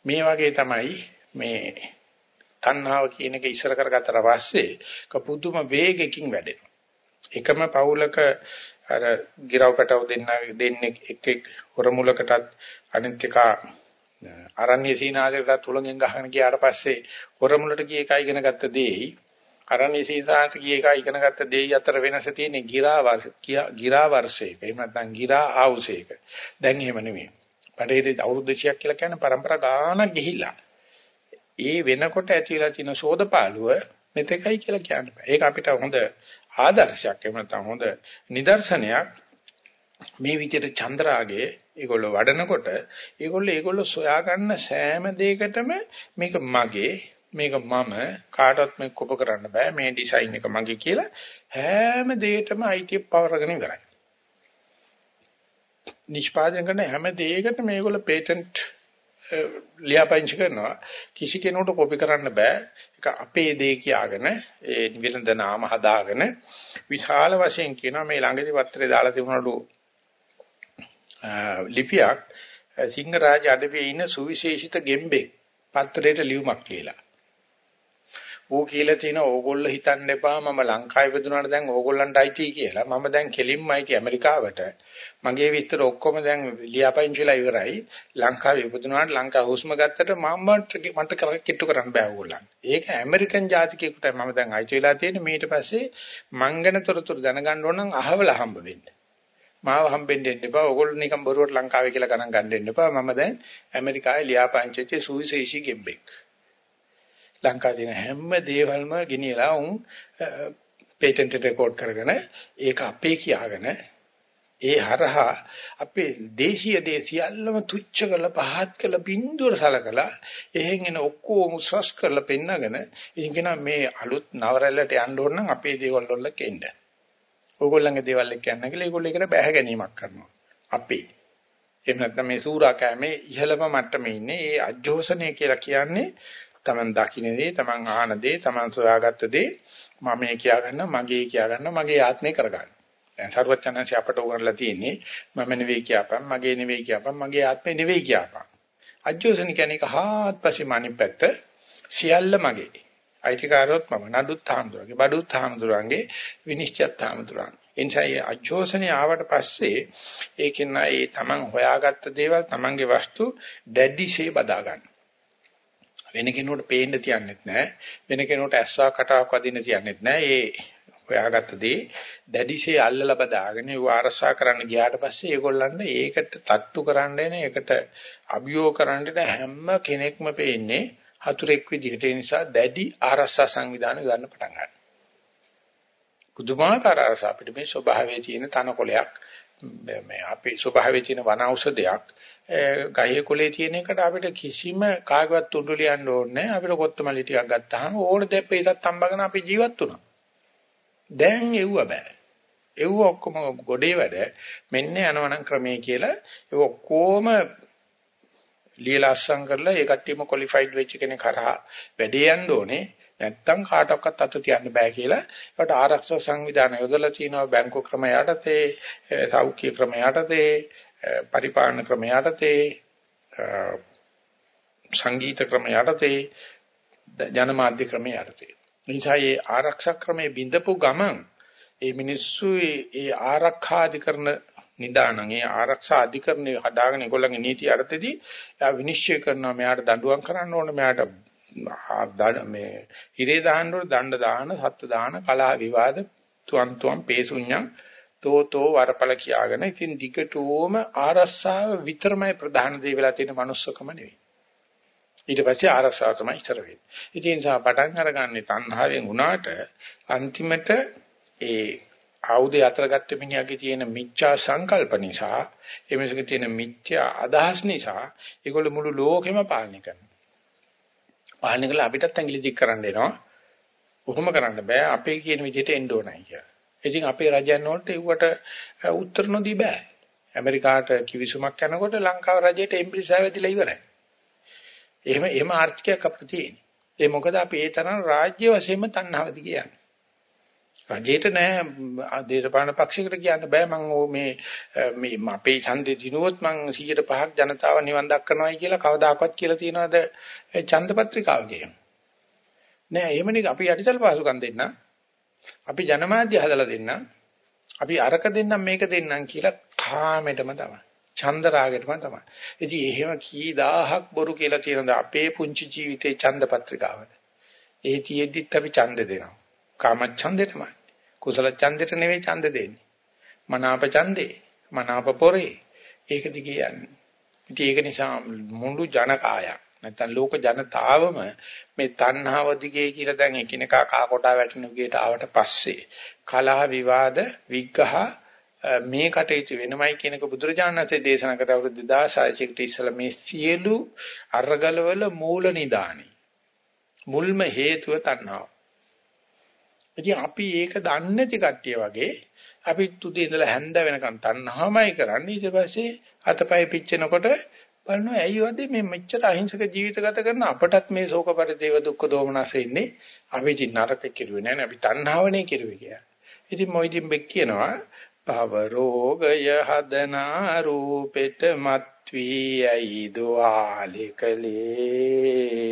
මේ වගේ තමයි මේ තණ්හාව කියන එක ඉස්සර කරගත්තට පස්සේ කපුදුම වේගකින් වැඩෙනවා. එකම පවුලක අර ගිරව් කටව දෙන්න දෙන්නේ එක් එක් හොරමුලකටත් අනිත් එක අරණ්‍ය සීනාසයකට තුලෙන් ගහගෙන ගියාට පස්සේ හොරමුලට ගිය එකයි ඉගෙන ගත්ත දෙයි අරණ්‍ය සීනාසයට ගිය එකයි ඉගෙන ගත්ත දෙයි අතර වෙනස තියෙන්නේ ගිරා ගිරා වර්ෂයක. එහෙම නැත්නම් ගිරා ආවුසයක. දැන් එහෙම නෙමෙයි. බටහිර අවුරුදු 200ක් කියලා කියන්නේ પરම්පරා ගානක් ගිහිල්ලා. ඒ වෙනකොට ඇති වෙලා තියෙන සෝදපාලුව මෙතකයි කියලා කියන්න බෑ. ඒක අපිට හොඳ ආදර්ශයක් එහෙම නැත්නම් හොඳ නිදර්ශනයක් මේ විදිහට චන්ද්‍රාගේ ඒගොල්ලෝ වඩනකොට ඒගොල්ලෝ ඒගොල්ලෝ සොයා ගන්න සෑම දෙයකටම මේක මගේ මේක මම කාටවත් මේක කොප කරන්න බෑ මේ ඩිසයින් එක මගේ කියලා හැම දෙයකටම අයිතිය පවරගෙන ඉවරයි. නිෂ්පාදනය කරන හැම දෙයකටම මේගොල්ලෝ පේටන්ට් ලියාපදිංචි කරනවා. කිසි කෙනෙකුට කොපි කරන්න බෑ. ඒක අපේ දේ කියාගෙන ඒ විලඳ නාම හදාගෙන විශාල වශයෙන් කියනවා මේ ළඟදී පත්‍රේ දාලා තිබුණලු ලිපියක් සිංහරාජ අඩවියේ ඉන්න සුවිශේෂිත ගෙම්බෙක් පත්‍රයට ලියුමක් කියලා. ඌ කියලා තියෙන ඕගොල්ලෝ හිතන්න එපා මම ලංකාවේ ඉපදුනාට දැන් ඕගොල්ලන්ට අයිති කියලා. මම දැන් කෙලින්ම අයිති ඇමරිකාවට. මගේ විස්තර ඔක්කොම දැන් ලියාපදිංචිලා ඉවරයි. ලංකාවේ ඉපදුනාට ලංකාව හුස්ම ගත්තට මම මට කිට්ටු කරන්න බෑ ඕගොල්ලන්. ඒක ඇමරිකන් ජාතිකයෙකුට මම දැන් අයිති වෙලා තියෙන්නේ. ඊට පස්සේ මං ගැන තොරතුරු දැනගන්න ඕන නම් අහවල හම්බ වෙන්න. මාව හම්බෙන්න දෙන්න එපා. ඕගොල්ලෝ නිකන් බොරුවට ලංකාවේ කියලා ගණන් ගන්න දෙන්න එපා. මම දැන් ඇමරිකාවේ ලියාපදිංචිච්ච සුවිශේෂී ගෙම්බෙක්. ලංකාවේ තියෙන හැම දේවල්ම ගෙනියලා උන් පේටන්ට් රෙකෝඩ් කරගෙන ඒක අපේ කියාගෙන ඒ හරහා අපේ දේශීය දේ සියල්ලම තුච්ච කරලා පහත් කරලා බින්දුවර සලකලා එහෙන් එන ඔක්කොම උස්වස් කරලා පෙන්නගෙන ඉතින් කියනවා මේ අලුත් නවරැල්ලට යන්න ඕන නම් අපේ දේවල් වල කෙන්න. ඕගොල්ලන්ගේ දේවල් එක්ක යන්න කියලා ඒගොල්ලෝ ඒකට බැහැ ගැනීමක් කරනවා. අපේ. එහෙම නැත්නම් මේ සූරා කෑමේ ඉහළම මට්ටමේ ඉන්නේ ඒ අජෝසනය කියලා කියන්නේ Taman දකින්න දේ, Taman අහන දේ, Taman සොයාගත්ත දේ මම මේ කියා ගන්න, මගේ කියා ගන්න, මගේ ආත්මේ කරගන්න. දැන් සරුවචනන්සේ අපට උගන්ලා තියෙන්නේ මම නෙවෙයි කියපන්, මගේ නෙවෙයි කියපන්, මගේ ආත්මේ නෙවෙයි කියපන්. අජෝසන කියන්නේ කහත්පසි මානින් පැත්ත සියල්ල මගේ. අයිතිකාරොත් මම නඩුත් හාමුදුරන්ගේ, බඩුත් හාමුදුරන්ගේ, විනිශ්චයත් හාමුදුරන්. එනිසා අජෝසනේ ආවට පස්සේ ඒකෙන් ඒ තමන් හොයාගත්ත දේවල් තමන්ගේ වස්තු දැඩිශේ බදා ගන්න. වෙන කෙනෙකුට පේන්න තියන්නෙත් නැහැ. වෙන කෙනෙකුට ඇස්සා කටාවක් වදින්න තියන්නෙත් නැහැ. ඒ හොයාගත්ත දේ දැඩිශේ අල්ලලා බදාගෙන ඒව අරසා කරන්න ගියාට පස්සේ ඒගොල්ලන්ට ඒකට තට්ටු කරන්න එන ඒකට අභියෝග කරන්න හැම කෙනෙක්ම පේන්නේ හතුරෙක් විදිහට ඒ නිසා දැඩි ආරක්ෂා සංවිධාන ගන්න පටන් ගන්නවා. පුදුමාකාර ආරක්ෂා අපිට මේ ස්වභාවයේ තියෙන තනකොලයක් මේ අපේ ස්වභාවයේ තියෙන වන ඖෂධයක් ගහේ කොලේ තියෙන එකට අපිට කිසිම කාගවත් තුඩු ලියන්න ඕනේ අපිට කොත්තමලි ටිකක් ගත්තාම ඕන දෙප්පේසත් හම්බගෙන අපි ජීවත් වුණා. දැන් එව්ව බෑ. එව්ව ඔක්කොම ගොඩේ වැඩ මෙන්න යනවනම් ක්‍රමයේ කියලා ඒ ඔක්කොම ලියලා අස්සම් කරලා ඒ කට්ටියම ක්වොලිෆයිඩ් වෙච්ච කෙනෙක් කරා වැඩේ යන්න ඕනේ. නැත්තම් කාටවත් අත තියන්න බෑ කියලා. ඒකට ආරක්ෂක සංවිධානය යොදලා තිනවා බැංකු ක්‍රම යටතේ, සෞඛ්‍ය ක්‍රම යටතේ, පරිපාලන ක්‍රම යටතේ, සංගීත ක්‍රම යටතේ, ජනමාධ්‍ය ක්‍රම යටතේ. නිසා මේ ආරක්ෂක ක්‍රමයේ බිඳපු ගමන් ඒ මිනිස්සු ඒ ආරක්ෂා අධිකරණ නිදානන් ඒ ආරක්ෂා අධිකරණේ හදාගෙන ඒගොල්ලන්ගේ නීති යටතේදී එයා විනිශ්චය කරනවා මෙයාට දඬුවම් කරන්න ඕනේ මෙයාට මේ හිරේ දාන්න ඕන දණ්ඩ දාන සත්ත්ව දාන කලහ විවාද තුන් තුන් පේසුඤ්ඤං තෝතෝ වරපල කියාගෙන ඉතින් දිගටම ආරස්සාව විතරමයි ප්‍රධාන දේ වෙලා තියෙන manussකම නෙවෙයි. ඊට පස්සේ ආරස්සාව තමයි ඉතර වෙන්නේ. ඉතින් සා පටන් අරගන්නේ තණ්හාවෙන් උනාට අන්තිමට ඒ ආයුධය අතර ගත්ත මිනිහාගේ තියෙන මිච්ඡා සංකල්ප නිසා එමෙසක තියෙන මිත්‍යා අදහස් නිසා ඒගොල්ලෝ මුළු ලෝකෙම පාලනය කරනවා. පාලනය කළා අපිටත් ඇඟිලි දික් කරන්න එනවා. කොහොම කරන්න බෑ අපේ කියන විදිහට එන්න ඕනයි කියලා. ඉතින් අපේ රජයන් වලට ඒවට උත්තර නොදී බෑ. ඇමරිකාට කිවිසුමක් යනකොට ලංකාව රජයට එම්බ්‍රිසාව වැදිලා ඉවරයි. එහෙම එහෙම ආර්ථිකයක් අපිට තියෙන්නේ. ඒ මොකද අපි ඒ තරම් රාජ්‍ය වශයෙන්ම තණ්හාවද කියන්නේ. රජේට නෑ දේශපාලන පක්ෂයකට කියන්න බෑ. මම මේ මේ අපේ ඡන්දේ දිනුවොත් මම 105ක් ජනතාව නිවන් දක්කනවායි කියලා කවදාකවත් කියලා තියනවද? ඡන්ද පත්‍රිකාවකේ නෑ එහෙමනේ අපි යටිතල පාසුකම් දෙන්න අපි ජනමාධ්‍ය හදලා දෙන්න අපි අරක දෙන්නම් මේක දෙන්නම් කියලා කාමෙටම තමයි. ඡන්ද රාගෙටම තමයි. ඉතින් එහෙම කී දහහක් බොරු කියලා තියෙනද අපේ පුංචි ජීවිතේ ඡන්ද පත්‍රිකාවට ඒ තියෙද්දිත් අපි ඡන්ද දෙනවා. කාම ඡන්දේ තමයි. කුසල ඡන්දෙට නෙවෙයි ඡන්ද දෙන්නේ. මනාප ඡන්දේ, මනාප පොරේ. ඒක දිගේ යන්නේ. ඉතින් ඒක නිසා මුළු ජනකායක් නැත්තම් ලෝක ජනතාවම මේ තණ්හාව දිගේ කියලා දැන් එකිනෙකා කා කොටා වැටෙන විදියට ආවට පස්සේ කලහ විවාද විග්ඝහ මේ කටයුතු වෙනමයි කියනක බුදුරජාණන් වහන්සේ දේශනා කර අවුරුදු 2600 කට ඉස්සලා මේ සියලු අරගලවල මූල නිදානි මුල්ම හේතුව තණ්හාව. ඉතින් අපි ඒක දන්නේ නැති කට්ටිය වගේ අපි තුදේ ඉඳලා හැන්ද වෙනකන් තණ්හාමයි කරන්නේ. ඊට පස්සේ අතපය පිච්චෙනකොට බලනවා ඇයි වදේ මේ මෙච්චර අහිංසක ජීවිත ගත කරන? අපටත් මේ ශෝක පරිදේව දුක්ඛ දෝමනස ඉන්නේ. අපි ඉතින් නරක කෙරුවේ නැහැ අපි තණ්හාවනේ කෙරුවේ කියලා. ඉතින් මොයිදින් බෙක් කියනවා භව රෝගය හදනා රූපෙට මත් වී ඇයි දුආලේ කලේ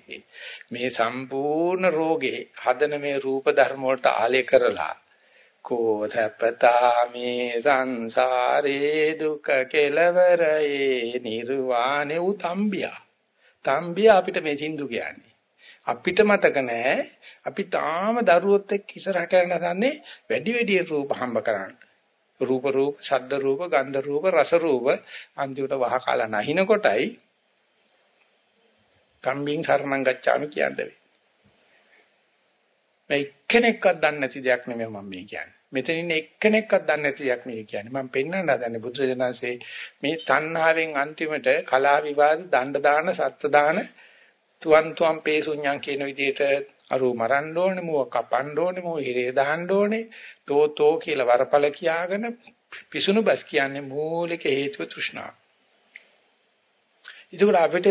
වගේ මේ සම්පූර්ණ රෝගේ හදන මේ රූප ධර්ම වලට ආලේ කරලා කෝතපතා මේ සංසාරේ දුක කෙලවරේ නිර්වාණය උතම්බියා තම්බියා. අපිට මේ සින්දු කියන්නේ. අපිට මතක නැහැ. අපි තාම දරුවොත් එක්ක ඉස්සරහට යන දන්නේ වැඩි වැඩි රූප හම්බ කරන්න. රූප රූප ශබ්ද රූප ගන්ධ රූප රස රූප අන්තිමට වහ කාලා නැහින කොටයි කම්බින් සරණං ගච්ඡාමි කියන්නේ මේ එක්කෙනෙක්වත් දන්නේ නැති දෙයක් නෙමෙයි මම මේ කියන්නේ. මෙතන ඉන්න එක්කෙනෙක්වත් දන්නේ නැති දෙයක් මේ කියන්නේ. මම පෙන්වන්න හදන්නේ බුදුරජාණන්සේ මේ තණ්හාවෙන් අන්තිමට කලා විවාද, දණ්ඩ දාන, සත්ත්‍ය දාන, තුවන් තුම් පේසුඤ්ඤං කියන විදිහට අරු මරන්න ඕනේ, මුව කපන්න ඕනේ, මුව හිරේ දාන්න ඕනේ, තෝ තෝ කියලා වරපල කියාගෙන පිසුණු බස් කියන්නේ මූලික හේතුව තෘෂ්ණාව. ඒක අපිට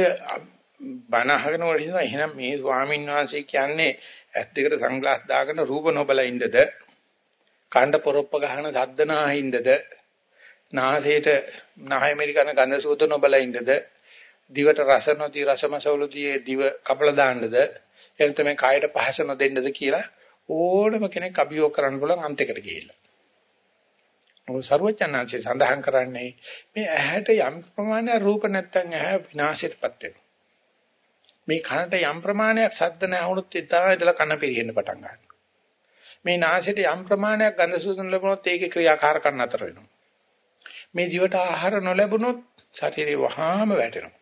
බණ අහගෙන වරිනවා එහෙනම් මේ ස්වාමීන් වහන්සේ කියන්නේ ඇස් දෙකට සන්ග්ලාස් දාගෙන රූප නොබල ඉන්නද? කණ්ඩ පොරොප්ප ගහන සද්ද නාහින්දද නාසයට නාහය මෙරිකන ගඳ සූද නොබල ඉන්නද? දිවට රස නොදී රසමසවලුදී දිව කපලා දාන්නද? එහෙනම් තමයි කායට පහස නොදෙන්නද කියලා ඕනම කෙනෙක් අභියෝග කරන්න පුළුවන් අන්තයකට ගිහිල්ලා. මොකද ਸਰවඥාන්සේ සඳහන් කරන්නේ මේ ඇහැට යම් ප්‍රමාණයක් රූප නැත්තම් ඇහැ විනාශයටපත් වෙනවා. මේ කනට යම් ප්‍රමාණයක් ශබ්ද නැහුනොත් ඉතා ඉදලා කන පිරෙන්න පටන් ගන්නවා. මේ නාසයට යම් ප්‍රමාණයක් ගඳ සුවඳ ලැබුණොත් ඒකේ ක්‍රියාකාරකම් නතර වෙනවා. මේ ජීවිත ආහාර නොලැබුණොත් ශරීරය වහාම වැටෙනවා.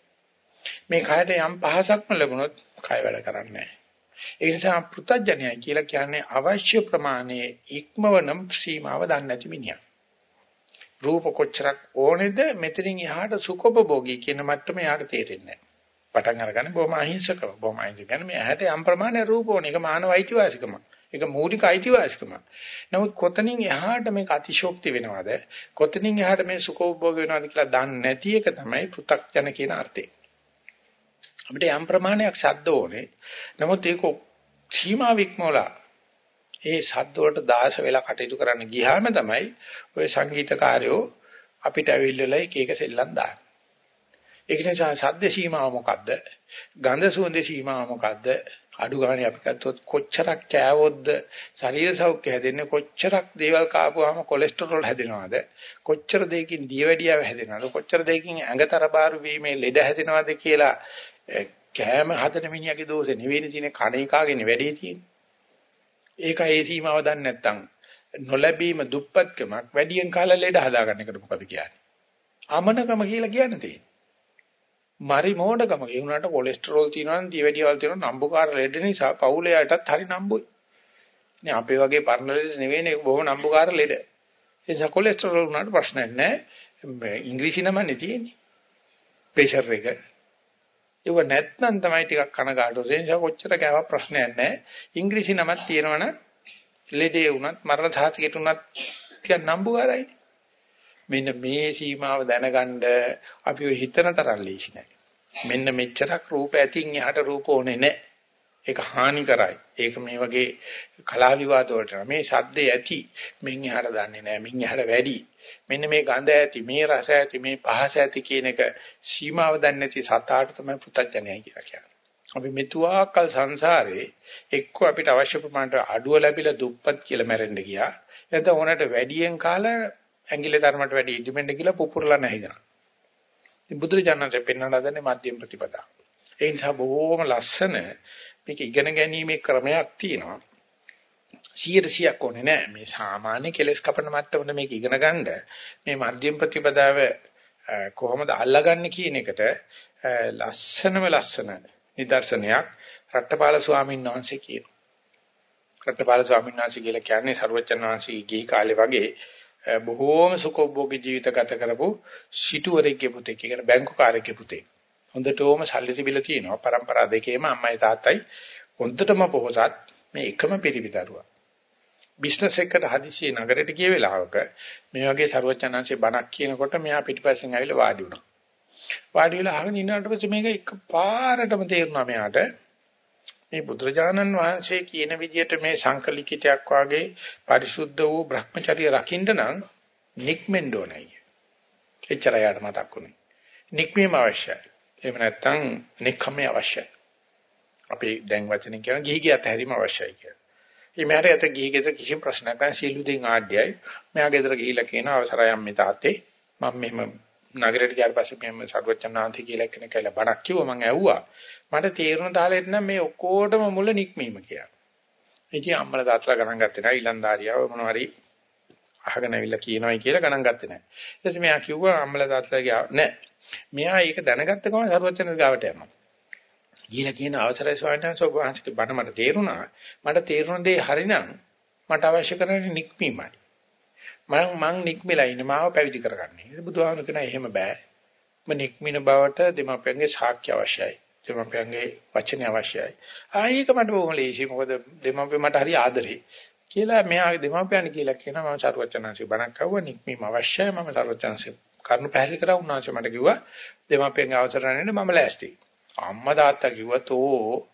මේ කයට යම් පහසක්ම ලැබුණොත් කය වැඩ කරන්නේ නැහැ. ඒ නිසා පෘතජ්ජනයයි කියලා කියන්නේ අවශ්‍ය ප්‍රමාණයේ ඉක්මවනම් සීමාව දන්නේ නැති මිනිහා. රූප කොච්චරක් ඕනේද මෙතනින් එහාට සුඛෝපභෝගී කියන මට්ටම යාට තේරෙන්නේ නැහැ. පටන් අරගන්නේ බොහොම අහිංසකව. බොහොම අහිංසක කියන්නේ මේ ඇහැට යම් ප්‍රමාණයක් රූප ඕන. ඒක මානව අයිතිවාසිකමක්. ඒක මූලික අයිතිවාසිකමක්. නමුත් කොතනින් එහාට මේක අතිශෝක්ති වෙනවද? කොතනින් එහාට මේ සුඛෝපභෝග වෙනවද කියලා දන්නේ නැති එක තමයි පෘ탁ජන කියන අර්ථය. අපිට යම් ප්‍රමාණයක් ශබ්ද ඕනේ. නමුත් ඒක සීමා වික්මෝලා ඒ ශබ්ද වලට දාස වෙලා කටයුතු කරන්න ගියාම තමයි ওই සංගීතකාරයෝ අපිට ඇවිල්ලා එක එක සෙල්ලම් දාන්නේ. ඒක නිසා ශබ්ද සීමාව මොකද්ද? ගන්ධ සුවඳ සීමාව මොකද්ද? අඩු ගානේ අපි ගත්තොත් කොච්චරක් කෑවොත්ද ශරීර සෞඛ්‍ය හැදෙන්නේ කොච්චරක් දේවල් කාපුවාම කොලෙස්ටරෝල් හැදෙනවද කොච්චර දෙයකින් දියවැඩියාව හැදෙනවද කොච්චර දෙයකින් ඇඟතරබාරු වීමේ ලෙඩ හැදෙනවද කියලා කෑම හදන මිනිහාගේ දෝෂේ නෙවෙයි තියෙන්නේ කණ එකාගෙන වැඩි තියෙන්නේ ඒකයි ඒ සීමාව දන්නේ නැත්නම් නොලැබීම දුප්පත්කමක් වැඩියෙන් කාලා ලෙඩ හදාගන්න එකට මොකද කියන්නේ අමනකම කියලා කියන්නේ තියෙන්නේ මරි මෝඩකම ඒ වුණාට කොලෙස්ටරෝල් තියෙනවා නම් දියවැඩියවල් තියෙනවා නම්බුකාර ලෙඩ නිසා පවුලයටත් හරි නම්බුයි. නේ අපේ වගේ පරණ ලෙඩ නෙවෙයිනේ බොහොම නම්බුකාර ලෙඩ. ඒ නිසා කොලෙස්ටරෝල් වුණාට ප්‍රශ්නයක් නැහැ. ඉංග්‍රීසි නමනේ තියෙන්නේ. ප්‍රෙෂර් එක. ඒව නැත්නම් තමයි ටිකක් කනගාටු. ඒ නිසා කොච්චර කෑවා ප්‍රශ්නයක් නැහැ. ඉංග්‍රීසි නමක් තියෙනවනම් ලෙඩේ වුණත් මරණ සාතිකයට වුණත් ටිකක් නම්බුකාරයි. මෙන්න මේ සීමාව දැනගන්න අපි ඔය හිතන තරම් ලේසි නෑ. මෙන්න මෙච්චරක් රූප ඇතින් එහාට රූප ඕනේ නෑ. ඒක හානි කරයි. ඒක මේ වගේ කලා විවාද වලට මේ ශබ්දේ ඇති මින් එහාට දන්නේ නෑ. මින් එහාට වැඩි. මෙන්න මේ ගඳ ඇති, මේ රස ඇති, මේ පහස ඇති කියන එක සීමාව දන්නේ නැති සතාට තමයි පුතඥයයි කියලා කියන්නේ. අපි මෙතුආකල් සංසාරේ එක්ක අපිට අවශ්‍ය ප්‍රමාණයට අඩුව ලැබිලා දුප්පත් කියලා මැරෙන්න ගියා. නැත්නම් ඕනට වැඩියෙන් කාලා ඇඟිලි ධර්මයට වැඩි ඉදිමෙන්ද කියලා පුපුරලා නැහිනවා. ඉතින් බුදුරජාණන්සේ පෙන්වන්න හදන්නේ මධ්‍යම ප්‍රතිපදා. ඒ නිසා බොහෝම ලස්සන මේක ඉගෙන ගැනීමේ ක්‍රමයක් තියෙනවා. 100ක් ඕනේ නෑ. මේ සාමාන්‍ය කෙලස් කපන මට්ටමට මේක ඉගෙන ගන්න මේ මධ්‍යම ප්‍රතිපදාව කොහොමද අල්ලගන්නේ කියන එකට ලස්සනම ලස්සන නිදර්ශනයක් රට්ටපාල ස්වාමීන් වහන්සේ කියනවා. රට්ටපාල ස්වාමීන් වහන්සේ කියලා කියන්නේ ਸਰවචන් වහන්සේ ගිහි කාලේ වගේ බොහෝම සුඛෝභෝගී ජීවිත ගත කරපු සිටුවරෙක්ගේ පුතෙක් කියන බැංකුකාරයෙක්ගේ පුතෙක්. හොඳටම සල්ලි තිබිලා තියෙනවා. પરම්පරා දෙකේම අම්මයි තාත්තයි හොඳටම පොහොසත් මේ එකම පිරිවිතරුවා. බිස්නස් එකකට හදිසියේ නගරයට ගිය වෙලාවක මේ වගේ ਸਰවචනංශේ බණක් කියනකොට මෙයා පිටිපස්සෙන් ඇවිල්ලා වාඩි වුණා. වාඩි වෙලා අහගෙන ඉන්නාට පස්සේ මේක එකපාරටම තේරුණා මෙයාට මේ බුදුරජාණන් වහන්සේ කියන විදිහට මේ සංකලිකිතයක් වාගේ පරිශුද්ධ වූ Brahmacharya රකින්න නම් නික්මෙන්න ඕනයි. එච්චරයි යාට මතක් වුණේ. නික්මීම අවශ්‍යයි. එහෙම නැත්නම් නික්කම්මේ අවශ්‍යයි. අපි දැන් වචනෙන් කියන ගිහි ගියත් හැරීම අවශ්‍යයි කියලා. මේ මහරේ අත ගිහි ගෙදර කිසිම ප්‍රශ්නයක් නැහැ සීළු දෙයින් ආඩ්‍යයි. මෙයා ගෙදර ගිහිල්ලා කියන අවසරයි අම්මේ තාත්තේ මම මෙහෙම නගරයට ගියාට පස්සේ මෙහෙම සර්වචනාන්ති කියලා කෙනෙක් කියලා බණක් කිව්වා මම ඇහුවා. මට තේරුණ තාලෙට නම් මේ ඔක්කොටම මුල නික්මීම කියලා. ඉතින් අම්මලා තාත්තලා ගණන් ගත්තේ නැහැ ඊලන්දාරියාව මොනවා හරි අහගෙන ඇවිල්ලා කියනවායි කියලා ගණන් ගත්තේ නැහැ. ඊට පස්සේ මෙයා කිව්වා අම්මලා තාත්තලා ගියා නෑ. මෙයා ඒක දැනගත්ත ගමන් සර්වචන ගාවට යනවා. ගිහලා කියන අවසරයි ස්වාමීන් වහන්සේ ඔබ වහන්සේගේ බණ මට තේරුණා. මට තේරුණ දේ හරිනම් මට අවශ්‍ය කරන්නේ නික්මීමයි. මම මං නික්මලා ඉන්නේ මාව පැවිදි කරගන්න. ඒක බුදුහාමුදුරු කියන එහෙම බෑ. මම නික්මින බවට දෙමාපියන්ගේ සාක්ෂි අවශ්‍යයි. දෙමාපියන්ගේ වචන අවශ්‍යයි. ආයේක මට බොහොම ලේසි. මොකද දෙමාපිය මට හරි ආදරේ. කියලා මෙයා දෙමාපියන් කියලා කියනවා මම සරුවචනanse බණක් කවුවා නික්මීම අවශ්‍යයි. මම සරුවචනanse කරුණු පැහැදිලි කරා උන්වහන්සේ මට කිව්වා. දෙමාපියන්ගේ අවසර නැන්නේ මම ලෑස්ති. අම්මා තාත්තා කිව්වත් ඕ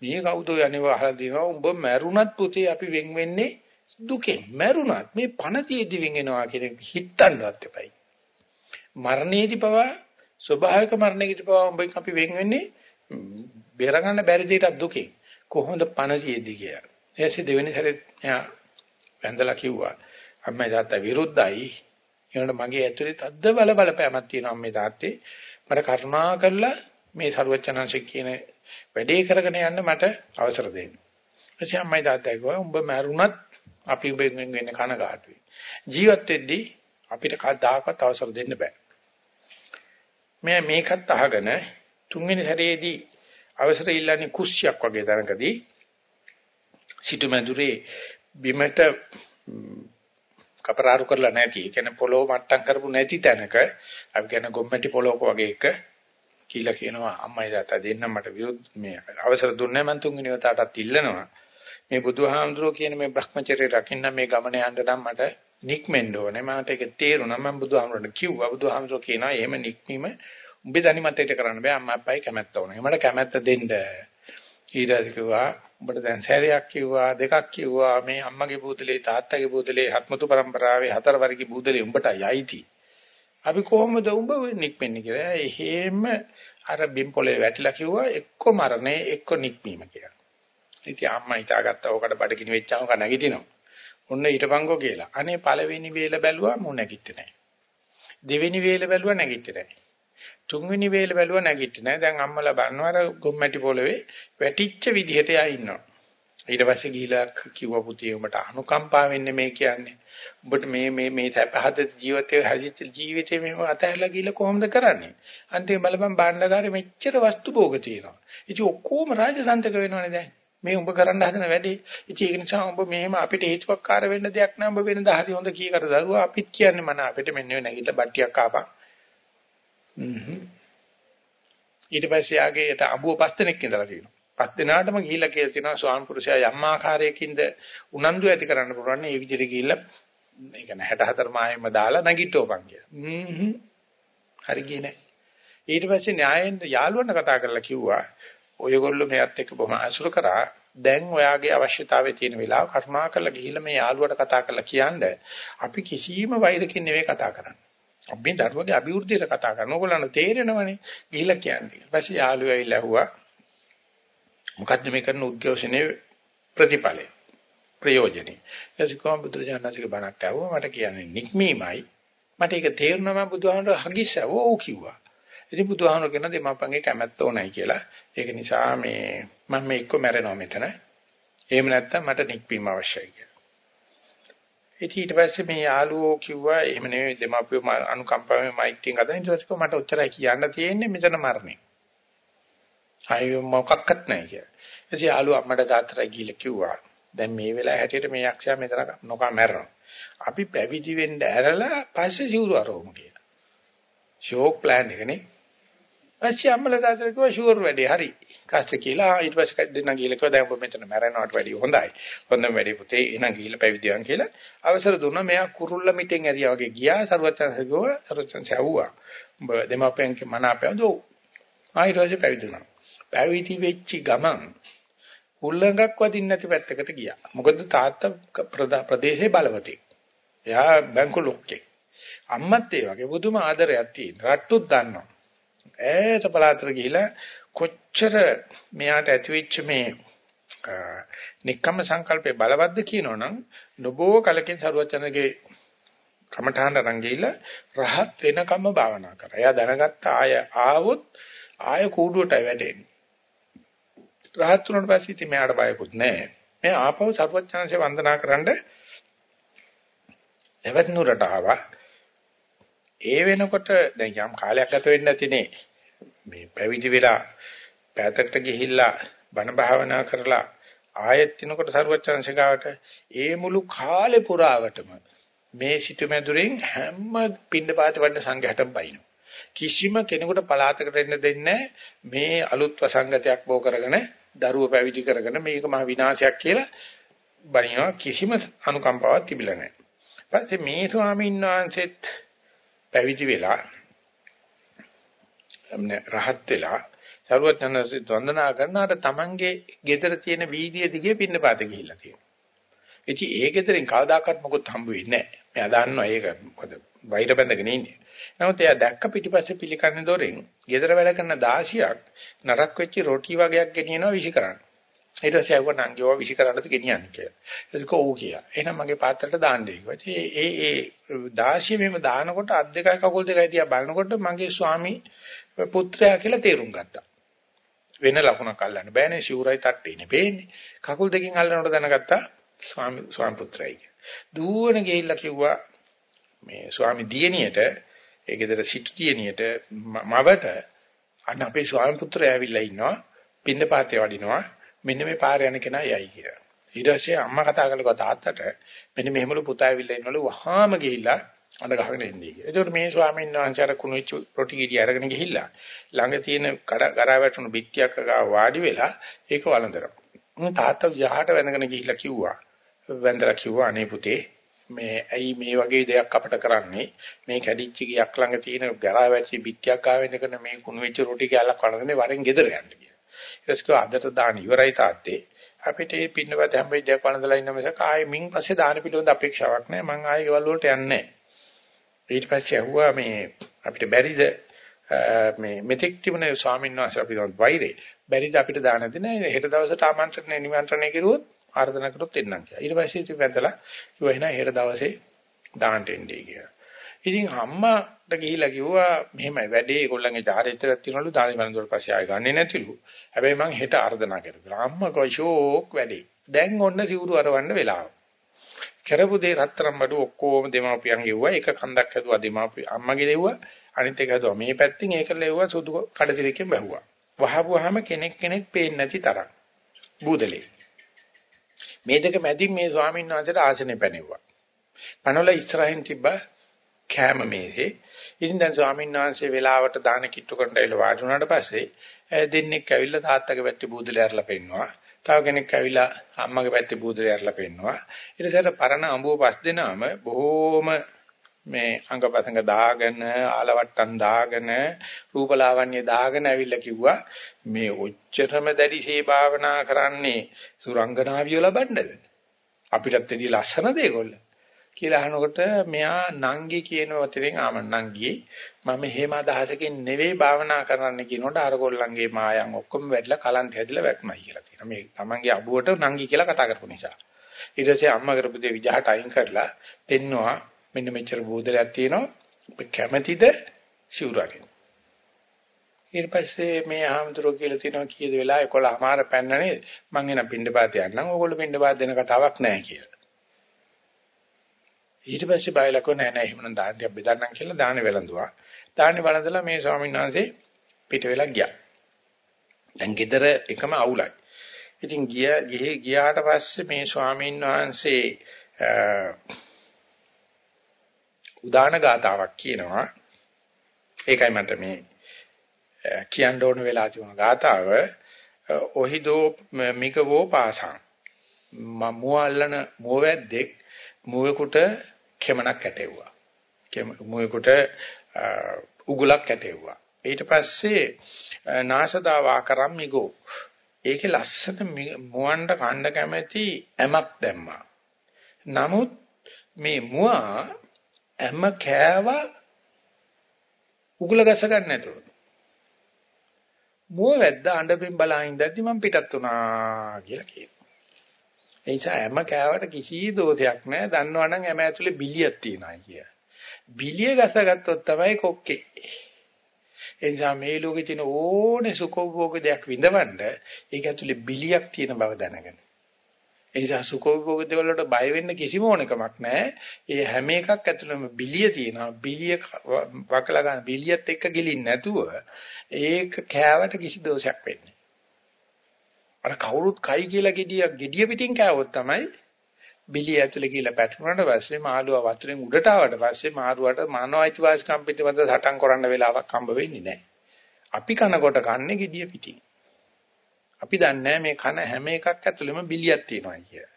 මේ කවුද යන්නේ? අහලා දිනවා. උඹ මැරුණත් පුතේ අපි වෙන් වෙන්නේ දුකෙන්. මැරුණත්? මේ පණ තියේදි වෙන් වෙනවා කියන එක හිතන්නවත් එපයි. මරණයේදී පවා ස්වභාවික මරණයේදී පවා උඹෙන් අපි වෙන් වෙන්නේ බේරගන්න බැරි දෙයකට දුකෙන්. කොහොමද පණ තියේදි කියලා ඊටසේ දෙවෙනි සැරේ එයා වැඳලා කිව්වා අම්මා තාත්තා විරුද්ධයි ඒනට මගේ ඇතුලේ තද්ද බල බලපෑමක් තියෙනවා අම්මේ තාත්තේ මට කරුණා කරලා මේ සරුවචනංශ කියන වැඩේ කරගෙන යන්න මට අවසර දෙන්න. එසේ අම්මයි තාත්තයි කිව්වා උඹ මැරුණත් අපි උඹෙන් වෙන්නේ කනගාටුයි. ජීවත් වෙද්දී අපිට කවදාකවත් අවසර දෙන්න බෑ. මේ මේකත් අහගෙන තුන්වෙනි හැරේදී අවසර ඉල්ලන්නේ කුස්සියක් වගේ තැනකදී සිටුමැදුරේ බිමට කපරාරු කරලා නැති, ඒ කියන්නේ පොළොව මට්ටම් කරපු නැති තැනක අපි කියන ගොම්මැටි පොළොවක වගේ එක කියලා කියනවා අම්මයි තාත්තා දෙන්නම මට විරුද්ධ මේ අවසර දුන්නේ මම තුන්වෙනි වතාවටත් ඉල්ලනවා. මේ බුදුහාමුදුරුවෝ කියන මේ Brahmacharya රකින්න මේ ගමන යන්න නම් මට නික්මෙන්න ඕනේ. මට ඒක තේරුණා. මම බුදුහාමුදුරන්ට කිව්වා. බුදුහාමුදුරුවෝ කියනවා එහෙම නික්මීම උඹේ දනි මතයට කරන්න බෑ. අම්මා අප්පයි කැමැත්ත ඕනේ. මට කැමැත්ත දෙන්න. ඊට කිව්වා උඹට දැන් සැරයක් කිව්වා දෙකක් කිව්වා මේ අම්මගේ බුදලේ තාත්තගේ බුදලේ හත්මතු පරම්පරාවේ හතර වර්ගයේ බුදලේ උඹටයි අයිති අපි කොහොමද උඹ නික්මෙන්නේ කියලා. එහෙම අර බිම් පොලේ වැටිලා කිව්වා එක්ක මරණය එක්ක නික්මීම කියලා. ඉතින් අම්මා හිතාගත්තා ඕකට බඩගිනි වෙච්චාම කන නැගිටිනවා. ඔන්න ඊටපංගෝ කියලා. අනේ පළවෙනි වේල බැලුවා මු නැගිටින්නේ නැහැ. දෙවෙනි වේල බැලුවා නැගිටින්නේ නැහැ. තුන්වෙනි වේල බැලුවා නැගිටින්නේ නැහැ. දැන් අම්මලා බannවර ගොම්මැටි පොළවේ වැටිච්ච විදිහට යා ඉන්නවා. ඊට පස්සේ ගිහිලා කිව්වා පුතේ උඹට අනුකම්පා වෙන්නේ මේ කියන්නේ. උඹට මේ මේ මේ සැපහත ජීවිතේ හැදිච්ච ජීවිතේ මේව අතහැරලා ගිහිල්ලා කොහොමද කරන්නේ? අන්තිම බලපන් භාණ්ඩකාරේ මෙච්චර වස්තු භෝග තියෙනවා. ඉතින් ඔක්කොම රාජසන්තක වෙනවනේ දැන්. මේ උඹ කරන්න හදන වැඩේ. ඉතින් ඒක නිසා උඹ මෙහෙම අපිට හේතුවක්කාර වෙන්න දෙයක් නෑ. උඹ වෙනද හරි හොඳ කීකට දරුවා අපිත් කියන්නේ මන අපිට මෙන්න නැගිටලා බට්ටියක් කාපන්. ඊට පස්සේ ආගේට අඹුව පස් දෙනෙක් ඉඳලා තියෙනවා. පස් දෙනාටම ගිහිල්ලා කියලා තියෙනවා ස්වාමි පුරුෂයා යම් ආකාරයකින්ද උනන්දු ඇති කරන්න පුළුවන්. ඒ විදිහට ගිහිල්ලා ඒ කියන්නේ 64 මායෙම දාලා නැගිටවපන් කියලා. හ්ම් හරි ගියේ නෑ. ඊට පස්සේ න්යායෙන් යාළුවන්ට කතා කරලා කිව්වා ඔයගොල්ලෝ මෙයත් එක්ක බොහොම අසුර කරා දැන් ඔයාගේ අවශ්‍යතාවය තියෙන වෙලාව කරුණාකරලා ගිහිල්ලා මේ යාළුවට කතා කරලා කියන්නේ අපි කිසිම වෛරකින් නෙවෙයි කතා කරන්නේ. අපි දරුවගේ අභිවෘද්ධියට කතා කරනවා. ඕගොල්ලන්ට තේරෙනවනේ. ගිහිල්ලා කියන්නේ. ඊට පස්සේ යාළුවා ඇවිල්ලා ඇහුවා මොකද්ද මේ කරන උද්ඝෝෂණයේ ප්‍රතිඵලය? ප්‍රයෝජනේ. එසිකම් බුදුරජාණන්සේක බණක් ඇහුවා මට කියන්නේ නික්මීමයි. මට ඒක තේරුණා මම බුදුහාමර හගිස්සව ඕ කිව්වා. ඉතින් බුදුහාමර කියන දෙමාපන්ගේ කැමැත්ත ඕනයි කියලා. ඒක නිසා මේ මම මේ එක්ක මැරෙනවා මෙතන. එහෙම නැත්නම් මට නික්මීම අවශ්‍යයි කියලා. ඉතින් ඊට පස්සේ මේ යාළුවෝ කිව්වා එහෙම නෙවෙයි දෙමාපියෝ අනුකම්පාවෙන් මෛත්‍රියෙන් ගදා ඊට පස්සේ මට ඔච්චරයි කියන්න තියෙන්නේ මෙතන මරණය. අය මොකක්වත් නැහැ කියලා. එසේ යාළුවා අම්මට තාත්තට ගිහිල්ලා කිව්වා දැන් මේ වෙලාවේ හැටියට මේ යක්ෂයා මෙතන නොකා මැරෙනවා. අපි පැවිදි වෙන්න ඇරලා පස්සේ සිවුරු අරවමු කියලා. ෂෝක් ප්ලෑන් එකනේ. පස්සේ අම්මලා තාත්තලා කිව්වා ෂුවර් වැඩේ හරි. කස්ත කියලා ඊට පස්සේ දෙන්න ගිහලා කිව්වා දැන් ඔබ මෙතන මැරෙනවට වැඩිය හොඳයි. හොඳම වැඩේ පුතේ එහෙනම් ගිහලා පැවිදිවන් කියලා අවසර දුන්නා. මෙයා කුරුල්ල මිටෙන් ඇරියා වගේ ගියා සරුවචන් සගෝ සරුවචන් සැවුවා. ඔබ දෙමාපියන්ගේ මන අපයන්දෝ ආයෙත් පැවිදි වුණා. පැවිදි වෙච්චි ගමන් උල්ලංඝක් වදින්න නැති පැත්තකට ගියා. මොකද තාත්තා ප්‍රදේශේ බලවතෙක්. එයා බැංකු ලොක්කේ. අම්මත් ඒ වගේ බුදුම ආදරයක් තියෙන. රට්ටුත් දන්නවා. ඈත පළාතට ගිහිලා කොච්චර මෙයාට ඇතිවෙච්ච මේ නික්කම්ම සංකල්පේ බලවත්ද කියනවනම් නොබෝ කලකින් සරුවචනගේ කමඨාන රංගීලා රහත් වෙනකම්ම භාවනා කරා. එයා දැනගත්ත ආය ආවොත් ආය කූඩුවට වැටෙන්නේ. රහත් වුණාට පස්සේ ඉතින් මෙයාට බයකුත් නැහැ. මේ ආපහු සරුවචනanse වන්දනා කරන්න එවත් නුරට ආවා. ඒ වෙනකොට දැන් යම් කාලයක් ගත වෙන්න ඇතිනේ. මේ පැවිදි වෙලා පැතකට ගිහිල්ලා බණ භාවනා කරලා ආයෙත් තිනකොට සරුවචනanse ගාවට ඒ මුළු කාලේ පුරාවටම මේ සිටුමැදුරෙන් හැම පින්නපාත වඩන සංඝයාටම බයිනු. කිසිම කෙනෙකුට පලාතකට එන්න දෙන්නේ මේ අලුත් වසංගතයක් බෝ කරගෙන දරුව පැවිදි කරගෙන මේක මහ විනාශයක් කියලා බණිනවා කිසිම අනුකම්පාවක් තිබිලා නැහැ. පස්සේ මේ ස්වාමීන් වහන්සේත් පැවිදි වෙලා රහත් වෙලා සරුවචනන්සේ වන්දනා කරනාට තමන්ගේ ගෙදර තියෙන වීදිය දිගේ පින්නපාත ගිහිල්ලා තියෙනවා. ඉතින් ඒ ගෙදරින් කවදාකවත් මොකොත් හම්බ වෙන්නේ නැහැ. මෙයා දන්නවා ඒක මොකද වෛර බැඳගෙන ඉන්නේ. නමුත් එයා දැක්ක පිටිපස්සේ පිළිකන්නේ දොරෙන් ගෙදර වැඩ කරන 16ක් නරක් වෙච්ච රොටි වගේක් ගෙනියනවා විසි කරන්න. ඊට පස්සේ ආව නංගියව විසි කරන්නද ගෙනියන්නේ කියලා. ඒක ඕ කියා. එහෙනම් මගේ පාත්‍රයට දාන්න කිව්වා. ඒ ඒ 16 මෙහෙම දානකොට අත් දෙකයි කකුල් දෙකයි තියා බලනකොට මගේ ස්වාමි පුත්‍රයා කියලා තේරුම් ගත්තා. වෙන ලකුණක් අල්ලන්න බෑනේ ෂූරයි තට්ටේනේ පේන්නේ. කකුල් දෙකෙන් අල්ලනකොට දැනගත්තා ස්වාමි ස්වාමි පුත්‍රයයි. දුවන ගිහිල්ලා කිව්වා මේ ස්වාමි දියණියට ඒ ගෙදර සිටු දියණියට මවට අන්න අපේ ස්වාමි පුත්‍රයා ඇවිල්ලා ඉන්නවා. පින්න පාතේ වඩිනවා. මෙන්න මේ පාර යන කෙනා යයි කියලා. ඊට පස්සේ අම්මා කතා කළා තාත්තට මෙන්න මෙහෙමලු පුතා ඇවිල්ලා ඉන්නවලු වහාම ගිහිල්ලා අඬ ගහගෙන එන්නේ කියලා. ඒකට මේ ස්වාමීන් වහන්සේ අර කුණුච්ච රොටි ගෙඩි අරගෙන ගිහිල්ලා ළඟ තියෙන ගරා වැටුණු බිත්තියක් ගා වාඩි වෙලා ඒක වළඳනවා. මම තාත්තා යහට වැඳගෙන ගිහිල්ලා කිව්වා. වැඳලා කිව්වා අනේ පුතේ මේ ඇයි මේ වගේ දෙයක් අපට කරන්නේ මේ කැඩිච්ච ගියක් ළඟ තියෙන ගරා වැච්ච බිත්තියක් ආවෙන්න කරන මේ කුණු වෙච්ච රොටි කෑල්ලක් වළඳන්නේ වරෙන් ගෙදර යන්න කියලා. ඊට පස්සේ අදට දාන ඉවරයි තාත්තේ. අපිට මේ පින්නවත් හැම වෙලේක් වළඳලා ඉන්න මිසක ආයේ මින් පස්සේ දාන පිළිවෙඳ අපේක්ෂාවක් නැහැ. මං ආයේ ගෙවල් වලට යන්නේ නැහැ. ඊට පස්සේ ඇහුවා මේ අපිට බැරිද මේ මෙතෙක් තිබුණේ ස්වාමීන් වහන්සේ අපිට වෛරේ බැරිද අපිට දාන දෙන්න හෙට දවසට ආමන්ත්‍රණය නිමන්ත්‍රණය කෙරුවොත් ආර්දනා කරොත් එන්නම් කියලා. ඊට පස්සේ ඉතින් වැඳලා කිව්වා එහෙනම් හෙට දවසේ දාන්න එන්නේ කියලා. ඉතින් අම්මාට ගිහිලා කිව්වා මෙහෙමයි වැඩේ ඒගොල්ලන්ගේ චාරිත්‍රාක් තියනලු දානි වන්දනවල පස්සේ ආය ගන්නෙ නැතිලු. හැබැයි මං හෙට ආර්දනා කරුවා. අම්මා කොයිෂෝක් වැඩේ. දැන් ඔන්න සිවුරු අරවන්න වෙලාව. කරපු දේ රත්තරන් බඩු ඔක්කොම දෙමාපියන් ගෙව්වා. එක කන්දක් හැදුවා දෙමාපිය අම්මගේ දෙව්වා. අනිත් එක හැදුවා මේ පැත්තෙන් ඒක ලෙව්වා සුදු කඩතිලකින් බැහුවා. වහපුවාම කෙනෙක් කෙනෙක් පේන්නේ නැති තරම්. බූදලේ. මේ දෙක මැදින් මේ ස්වාමීන් වහන්සේට ආසනෙ පැනෙව්වා. පනවල ඉස්සරහින් තිබ්බ කෑම මේසේ. ඉතින් දැන් ස්වාමීන් වහන්සේ වෙලාවට දාන කිට්ටු කරන්න ඇවිල්ලා වාඩි වුණාට පස්සේ දෙන්නෙක් ඇවිල්ලා තාත්තගේ පැත්තේ බූදලේ අරලා පෙන්නවා. තව කෙනෙක් ඇවිල්ලා අම්මගේ පැත්තේ බූදලේ අරලා පෙන්නවා. ඊට පස්සේ පරණ අඹුව පස් දෙනාම බොහෝම මේ අංගපසංග දාගෙන ආලවට්ටම් දාගෙන රූපලාවන්‍ය දාගෙන ඇවිල්ලා කිව්වා මේ ඔච්චරම දැඩිසේ භාවනා කරන්නේ සුරංගනාවිය ලබන්නද අපිටත් වැඩි ලස්සනද ඒගොල්ල කියලා අහනකොට මෙයා නංගි කියන වචනෙන් ආම නංගියේ මම හේම අදහසකින් නෙවෙයි භාවනා කරන්න කියනකොට අර ගොල්ලන්ගේ මායන් ඔක්කොම වැටලා කලන්ත හැදිලා වැටුණා කියලා තියෙනවා. මේ තමන්ගේ අබුවට නංගි කියලා කතා කරපු නිසා. ඊට පස්සේ අම්මා කරපු දේ විජහට අයින් කරලා පෙන්නවා මෙන්න මෙච්චර බෝධලයක් තියෙනවා. කැමැතිද සිවුරකින්. ඊට පස්සේ මේ ආමතුරු කියලා තියෙනවා කීයද වෙලා 11මාර පැන්නනේ මං එන පින්ඩපාත යන්නම්. ඕගොල්ලෝ පින්ඩපාත දෙන කතාවක් නැහැ කියලා. ඊට පස්සේ බයලකෝ නෑ නෑ එහෙමනම් දාන්නේ බෙදන්නම් කියලා දාන්නේ වැළඳුවා. දාන්නේ වළඳලා මේ ස්වාමීන් වහන්සේ පිට වෙලා ගියා. දැන් ගෙදර එකම අවුලයි. ඉතින් ගිය ගිහි ගියාට පස්සේ මේ ස්වාමීන් වහන්සේ උදාන ගාතාවක් කියනවා. ඒකයි මට මේ කියන්න ඕන වෙලා තිබුණ ගාතාව. ඔහිදෝ මිකවෝ පාසං. මුවල්ලන මුවැද්දෙක් මුවෙකුට කෙමනක් ඇටෙව්වා. මුවෙකුට උගුලක් ඇටෙව්වා. ඊට පස්සේ නාසදාවා කරම්මිගෝ ඒකේ ලස්සන මුවන්ට කණ්ඩ කැමැති ඇමක් දැම්මා. නමුත් මේ මුවා හැම කෑවා උගුල ගැස ගන්න නැතුව. මුව වැද්ද අඬමින් බලා ඉඳද්දි මම පිටත් වුණා කියලා කියනවා. ඒ නිසා හැම කෑවට කිසි දෝෂයක් නැහැ. දන්නවනම් හැම ඇතුලේ බිලියක් තියෙනවා කිය. බිලිය ගසගත්තොත් තමයි කොක්කේ. ඒ නිසා මේ ලෝකේ තියෙන ඕනේ සුඛෝභෝග දෙයක් විඳවන්න ඒක ඇතුලේ බිලියක් තියෙන බව දැනගන්න. ඒ නිසා සුඛෝභෝග දේවල් වලට බය වෙන්න කිසිම ඕනකමක් නැහැ. ඒ හැම එකක් ඇතුළෙම බිලිය තියෙනවා. බිලිය වකලා ගන්න බිලියත් එක්ක ගිලින් නැතුව ඒක කෑවට කිසි දෝෂයක් වෙන්නේ අර කවුරුත් කයි කියලා gediya gediya පිටින් කෑවොත් තමයි බිලිය ඇතුලේ කියලා පැටරුණාට පස්සේ මාළුවා වතුරෙන් උඩට ආවට පස්සේ මාරුවට මානව අයිතිවාසිකම් පිටිපස්ස සටන් කරන්න වෙලාවක් හම්බ වෙන්නේ නැහැ. අපි කනකොට කන්නේ gediya පිටින්. අපි දන්නේ මේ කන හැම එකක් ඇතුළෙම බිලියක් තියෙනවා කියලා.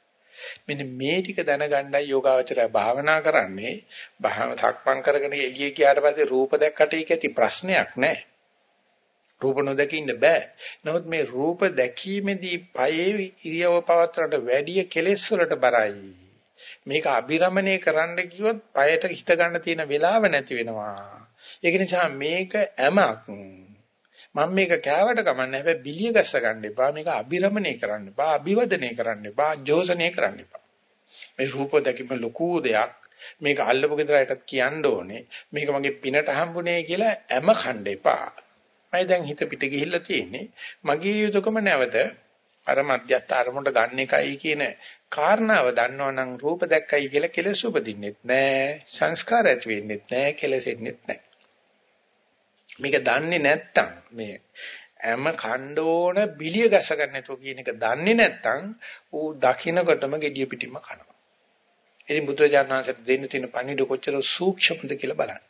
මෙන්න මේ ටික දැනගන්නයි යෝගාවචරය භාවනා කරන්නේ. භාව තක්මන් කරගෙන එළිය ගියාට පස්සේ රූප දැක්කට ඒක ඇති ප්‍රශ්නයක් නැහැ. රූප නොදකින්න බෑ. නමුත් මේ රූප දැකීමේදී පයේ ඉරියව පවත්‍රට වැඩි කෙලෙස් වලට බරයි. මේක අබිරමණය කරන්න කිව්වොත් පයට හිත ගන්න තියෙන වෙලාව නැති වෙනවා. ඒක නිසා මේක ඇමක්. මම මේක කෑවට කමන්නේ හැබැයි බිලිය ගස්ස ගන්න එපා. මේක අබිරමණය කරන්න එපා. අභිවදනය කරන්න එපා. ජෝසනය කරන්න එපා. මේ රූප දැකීම ලොකු දෙයක්. මේක අල්ලපු ගෙදරටත් කියන්න ඕනේ. මේක මගේ පිනට හම්බුනේ කියලා ඇම කන්න එපා. මම දැන් හිත පිට ගිහිල්ලා තියෙන්නේ. මගේ යුතුයකම නැවත අර මධ්‍යස්ථ අරමුණට ගන්න එකයි කියන කාරණාව දන්නවනම් රූප දැක්කයි කියලා කෙලෙස් උපදින්නෙත් නෑ සංස්කාර ඇති වෙන්නෙත් නෑ කෙලෙසෙන්නෙත් නෑ මේක දන්නේ නැත්තම් මේ හැම ඛණ්ඩෝන බිලිය ගැස ගන්න නැතුව කියන එක දන්නේ නැත්තම් ඌ දකින්නකොටම gediya පිටින්ම කනවා. ඉතින් බුදුරජාණන් වහන්සේට දෙන්න තියෙන පණිවිඩ කොච්චර සූක්ෂමද කියලා බලන්න.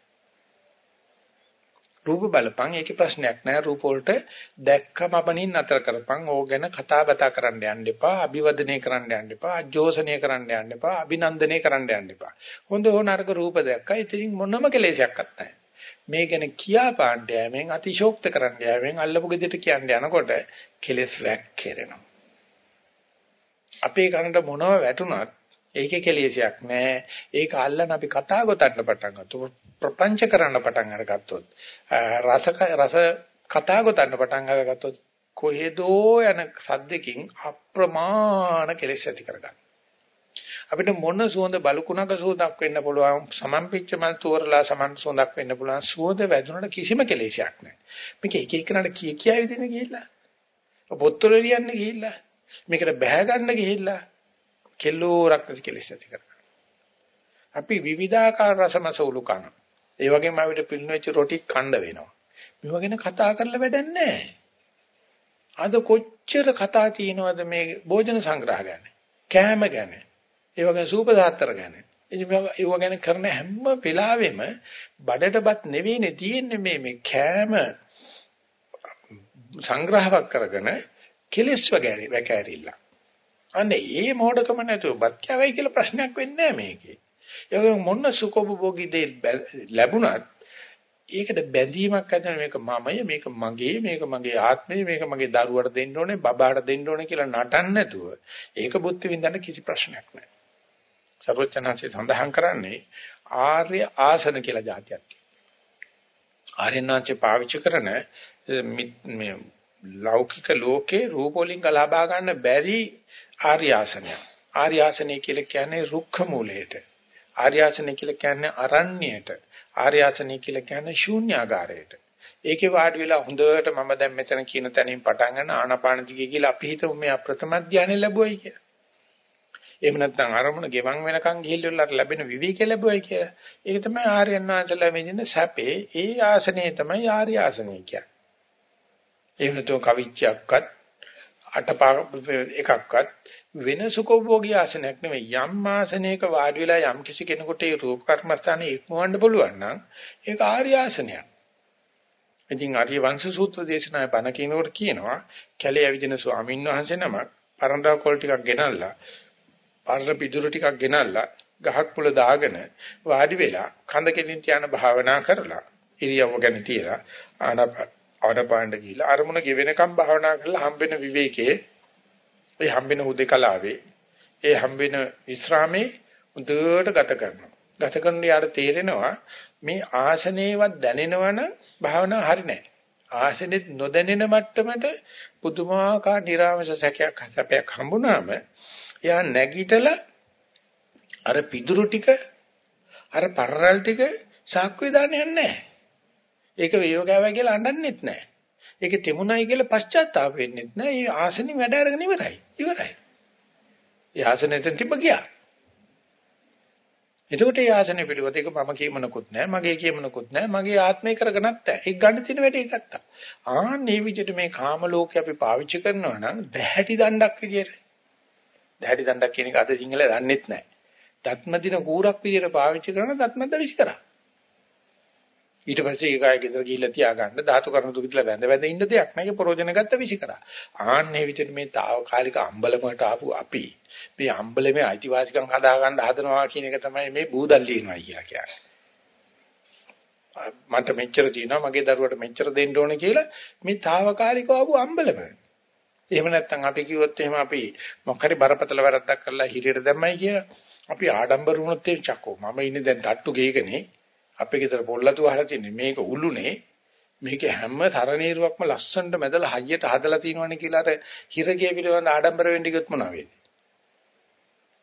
රූප බලපං ඒකේ ප්‍රශ්නයක් නැහැ. රූප වලට දැක්කම අපනින් නතර කරපං. ඕක ගැන කතා බතා කරන්න යන්න එපා අභිවදනය කරන්න යන්න එපා අජෝසනය කරන්න යන්න එපා අභිනන්දනය කරන්න යන්න එපා. හොඳ හෝ නරක රූප දැක්කා. ඉතින් මොනම කෙලෙසයක්වත් නැහැ. මේ ගැන කියා පාණ්ඩ යෑමෙන් අතිශෝක්ත කරන්න යෑමෙන් අල්ලපු ගෙදරට කියන්න යනකොට කෙලෙස් වැක්කිරෙනවා. අපේ කනට මොනව වැටුණත් ඒකේ කෙලෙසයක් නැහැ ඒක අල්ලන අපි කතා ගොතන්න පටන් ගත්තොත් ප්‍රපංච කරන්න පටන් අරගත්තොත් රස රස කතා ගොතන්න පටන් අරගත්තොත් කොහෙදෝ යන සද්දකින් අප්‍රමාණ කෙලෙස් ඇති කරගන්න. අපිට මොන සුවඳ බලකුණක සුවඳක් වෙන්න පුළුවන් සමම්පිච්ච මල් තෝරලා සමන් සුවඳක් වෙන්න පුළුවන් සුවඳ වැදුනට කිසිම කෙලෙසයක් නැහැ. මේක එක එකනට කිය කියා විදින ගිහිල්ලා. පොත්වල ලියන්න ගිහිල්ලා. මේකට බැහැ ගන්න ගිහිල්ලා කෙල්ලෝ රක්ත කෙලෙස් ඇති කරගන්න. අපි විවිධාකාර රසමසවුලු කරනවා. ඒ වගේම අපිට පිළිණ වෙච්ච රොටි කණ්ඩ වෙනවා. මේව ගැන කතා කරලා වැඩක් නැහැ. අද කොච්චර කතා තියෙනවද මේ භෝජන සංග්‍රහ ගැන, කෑම ගැන, ඒ වගේ සූපදාත්තර ගැන. ඉතින් ඒව ගැන කරන හැම වෙලාවෙම බඩටපත් නෙවෙයිනේ තියෙන්නේ මේ මේ කෑම සංග්‍රහයක් කරගෙන කෙලස් වගේ වැකෑරිල්ල. අනේ ඒ මොඩකම නැතුව බත් කෑවයි කියලා ප්‍රශ්නයක් වෙන්නේ නැහැ මේකේ. ඒ මොන සුඛෝපභෝගී දේ ලැබුණත් ඒකට බැඳීමක් ඇතිවෙන මේක මමය මේක මගේ මේක මගේ ආත්මය මේක මගේ දරුවට දෙන්න ඕනේ බබාට දෙන්න ඕනේ කියලා නටන්න නැතුව ඒක බුද්ධ විඳන්න කිසි ප්‍රශ්නයක් නැහැ. සර්වචනanse සඳහන් කරන්නේ ආර්ය ආසන කියලා જાතියක්. ආර්යනාංශේ පාවිච්චි කරන මේ ලෞකික ලෝකේ රූප වලින් ලබා ගන්න බැරි ආර්ය ආසනය. ආර්ය ආසනය කියලා කියන්නේ රුක්ඛ මූලයට. ආර්යාසනය කියලා කියන්නේ අරණ්‍යයට. ආර්යාසනය කියලා කියන්නේ ශූන්‍යාගාරයට. ඒකේ වාඩි වෙලා හොඳට මම දැන් මෙතන කියන තැනින් පටන් ගන්න ආනාපාන දිගේ කියලා අපි හිතමු මේ ප්‍රථම ධානය ලැබුවයි කියලා. එහෙම නැත්නම් අරමුණ ගෙවන් වෙනකන් ගිහිල්ලා ලැබෙන විවේකය ලැබුවයි කියලා. ඒක තමයි ආර්යයන් වහන්සේලා මෙදින සැපේ. ඒ ආසනය තමයි ආර්ය ආසනය කියන්නේ. එහෙම නැත්නම් කවිච්චයක්වත් අටපා එකක්වත් වෙන සුඛෝභෝගී ආසනයක් නෙවෙයි යම් ආසනයක වාඩි වෙලා යම් කිසි කෙනෙකුට ඒ රූප කර්මස්ථානේ ඉක්මවන්න පුළුවන් නම් ඒක ආර්ය ආසනයක්. ඉතින් ආර්ය වංශ සූත්‍ර දේශනාවේ බණ කියනකොට කියනවා කැලේ ඇවිදින ස්වාමීන් වහන්සේ නමක් පරණදා කොල් ටිකක් ගෙනල්ලා පරණ පිදුරු ටිකක් ගෙනල්ලා ගහක් මුල දාගෙන වාඩි වෙලා කඳ කෙලින් තියාන භාවනා කරලා ඉරියව්ව ගැන තියලා ආනප ආනපාණ්ඩ ගිහිලා අරමුණ ගෙවෙනකම් භාවනා කරලා හම්බෙන විවේකයේ ඒ හම්බෙන උදේකලාවේ ඒ හම්බෙන විස්රාමේ උදේට ගත කරනවා. ගත කරන යාට තේරෙනවා මේ ආසනේවත් දැනෙනවනම් භාවනාව හරි නැහැ. ආසනෙත් නොදැනෙන මට්ටමට පුදුමාකාර නිර්ආමස සැකයක් සැපයක් හම්බුනාම එයා නැගිටලා අර පිදුරු ටික අර පරරල් ටික සාක්කුවේ දාන්න යන්නේ නැහැ. ඒක වේයෝගාවයි කියලා අඬන්නෙත් නැහැ. ඒක තෙමුණයි කියලා පශ්චාත්තාප වෙන්නෙත් නැහැ. ඒ ආසනෙ වැඩ අරගෙන ඉවරයි. ඉවරයි. ඒ ආසනෙට තිබ්බ ගියා. එතකොට ඒ ආසනෙ පිළිවෙත එක මම කියමනකුත් නැහැ මගේ කියමනකුත් නැහැ මගේ ආත්මය කරගනත් නැහැ ඒක ගන්න තියෙන වැඩේ ගත්තා ආන් මේ විදිහට මේ කාම ලෝකේ අපි පාවිච්චි කරනවා නම් දැහැටි දණ්ඩක් විදියට දැහැටි දණ්ඩක් කියන එක අද සිංහල දන්නෙත් නැහැ දත්ම දින කූරක් විදියට පාවිච්චි කරන දත්ම දවිශ කරා ඊට පස්සේ ඒකයි ගෙදර ගිහිල්ලා තියාගන්න ධාතු කර්ම දුක කියලා වැඳ වැඳ ඉන්න දෙයක් නෑ ඒක ප්‍රෝජන ගත්ත විසි කරා. ආන්නේ විදිහට මේ తాවකාලික අම්බලමකට ආපු අපි මේ අම්බලමේ අයිතිවාසිකම් හදා ගන්න හදනවා කියන එක තමයි මේ බූදල් ලියනවා කියලා කියන්නේ. මට මෙච්චර තියෙනවා මගේ දරුවට මෙච්චර දෙන්න ඕනේ කියලා මේ తాවකාලිකව ආපු අම්බලම. එහෙම නැත්නම් අපි කිව්වොත් එහෙම අපි මොකක් හරි බරපතල වැරද්දක් කරලා හිරියට දැම්මයි කියලා අපි ආඩම්බර වුණොත් ඒ චක්කෝ මම ඉන්නේ දැන් තට්ටු ගේකනේ අපේ ගෙදර පොල්ලතු අහලා තින්නේ මේක උළුනේ. මේක හැම තරණීරුවක්ම ලස්සනට මැදලා හයියට හදලා තිනවනේ කියලා අර හිරගිය පිළිබඳ ආඩම්බර වෙන්න ගියොත් මොනවා වෙන්නේ?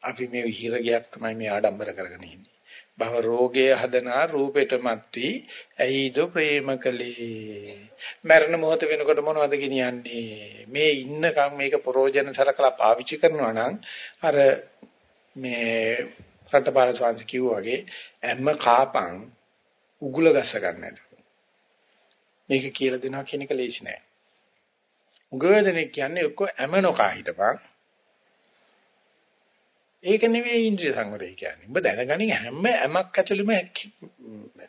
අපි මේ හිරගයක් තමයි මේ ආඩම්බර කරගෙන ඉන්නේ. භව රෝගයේ හදනා රූපෙට මැත්ටි ඇයිද ප්‍රේමකලේ? මරණ මොහොත වෙනකොට මොනවද ගෙනියන්නේ? මේ ඉන්නකම් මේක ප්‍රෝජන සලකලා පාවිච්චි කරනවා නම් අර මේ රටපාල ස්වාමීන් කිව්වා වගේ හැම කාපං උගුල ගස්ස ගන්න නැතුව. මේක කියලා දෙනවා කියන එක ලේසි නෑ. උගවදෙනෙක් කියන්නේ ඔක්කො ඇම නොකා හිටපන්. ඒක නෙවෙයි ඉන්ද්‍රිය සංවරය කියන්නේ. ඔබ දැනගනින් හැම ඇමක් ඇතුළෙම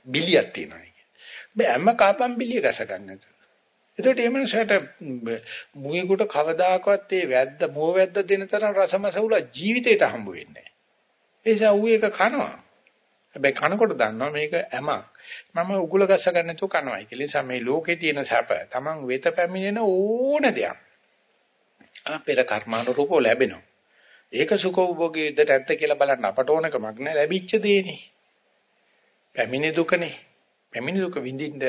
බිලියක් තියෙනවා කියන්නේ. ඔබ හැම කාපම් බිලිය ගස ගන්න නැතුව. එතකොට මේ මනසට මුවෙකුට කවදාකවත් ඒ වැද්ද මුව වැද්ද දෙන තරම් රසමසවුල ජීවිතේට හම්බ වෙන්නේ නැහැ. ඒ නිසා ඌ ඒක කනවා. හැබැයි කනකොට දන්නවා මේක ඇමක්. මම උගුල ගස්ස ගන්න නැතුව කනවායි කියලා. නිසා මේ ලෝකේ තියෙන සැප Taman වෙත පැමිණෙන ඕන දෙයක්. ආ පෙර කර්මානුරූපව ලැබෙනවා. ඒක සුඛෝභෝගී විදිහට ඇත්ත කියලා බලන්න අපට ඕනකමක් නෑ ලැබිච්ච දේනේ. පැමිණි දුකනේ. පැමිණි දුක විඳින්න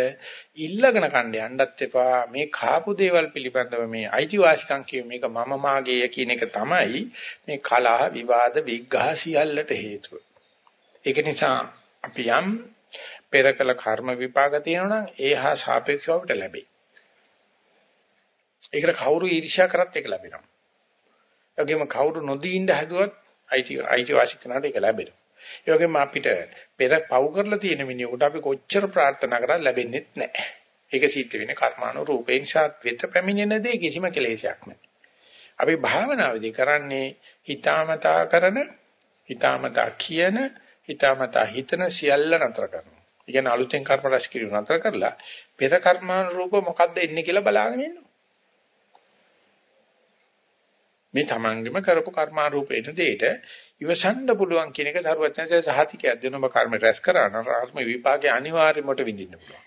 ඉල්ලගෙන කණ්ඩ යන්නත් එපා. මේ කාපු දේවල් පිළිබඳව මේ අයිතිවාසිකම් කිය මේක මම මාගේ කියන එක තමයි මේ කලහ විවාද විග්ඝහ සියල්ලට හේතුව. ඒක නිසා අපි යම් පෙර කළ කර්ම විපාක තියෙනවා නම් ඒ හා සාපේක්ෂව අපිට ලැබෙයි. ඒකට කවුරු ඊර්ෂ්‍යා කරත් ඒක ලැබෙනවා. ඒ වගේම කවුරු නොදී ඉඳ හැදුවත් අයිති අයිති වාසිකනට ඒක ලැබෙනවා. ඒ වගේම අපිට පෙර පව් කරලා තියෙන මිනිහෙකුට අපි කොච්චර ප්‍රාර්ථනා කරත් ලැබෙන්නේ නැහැ. ඒක සිද්ධ වෙන්නේ කර්මානු රූපේ නිසා වෙත පැමිණෙන දේ කිසිම කෙලෙසයක් නැහැ. අපි භාවනාවේදී කරන්නේ හිතාමතා කරන හිතාමතා කියන හිතාමතා හිතන සියල්ල නතර කරනවා. ඒ කියන්නේ අලුතෙන් කර්ම රැස් කිරීම නතර කරලා පෙර කර්මානුරූප මොකද්ද එන්නේ කියලා බලාගෙන ඉන්නවා. මේ තමන්ගෙම කරපු කර්මානුරූප එන දෙයට ඉවසන්න පුළුවන් කියන එක සරුවචනසේ සහතිකයක් දෙනම කර්ම රැස් කරා නම් රාත්ම විපාකේ අනිවාර්යයෙන්ම විඳින්න පුළුවන්.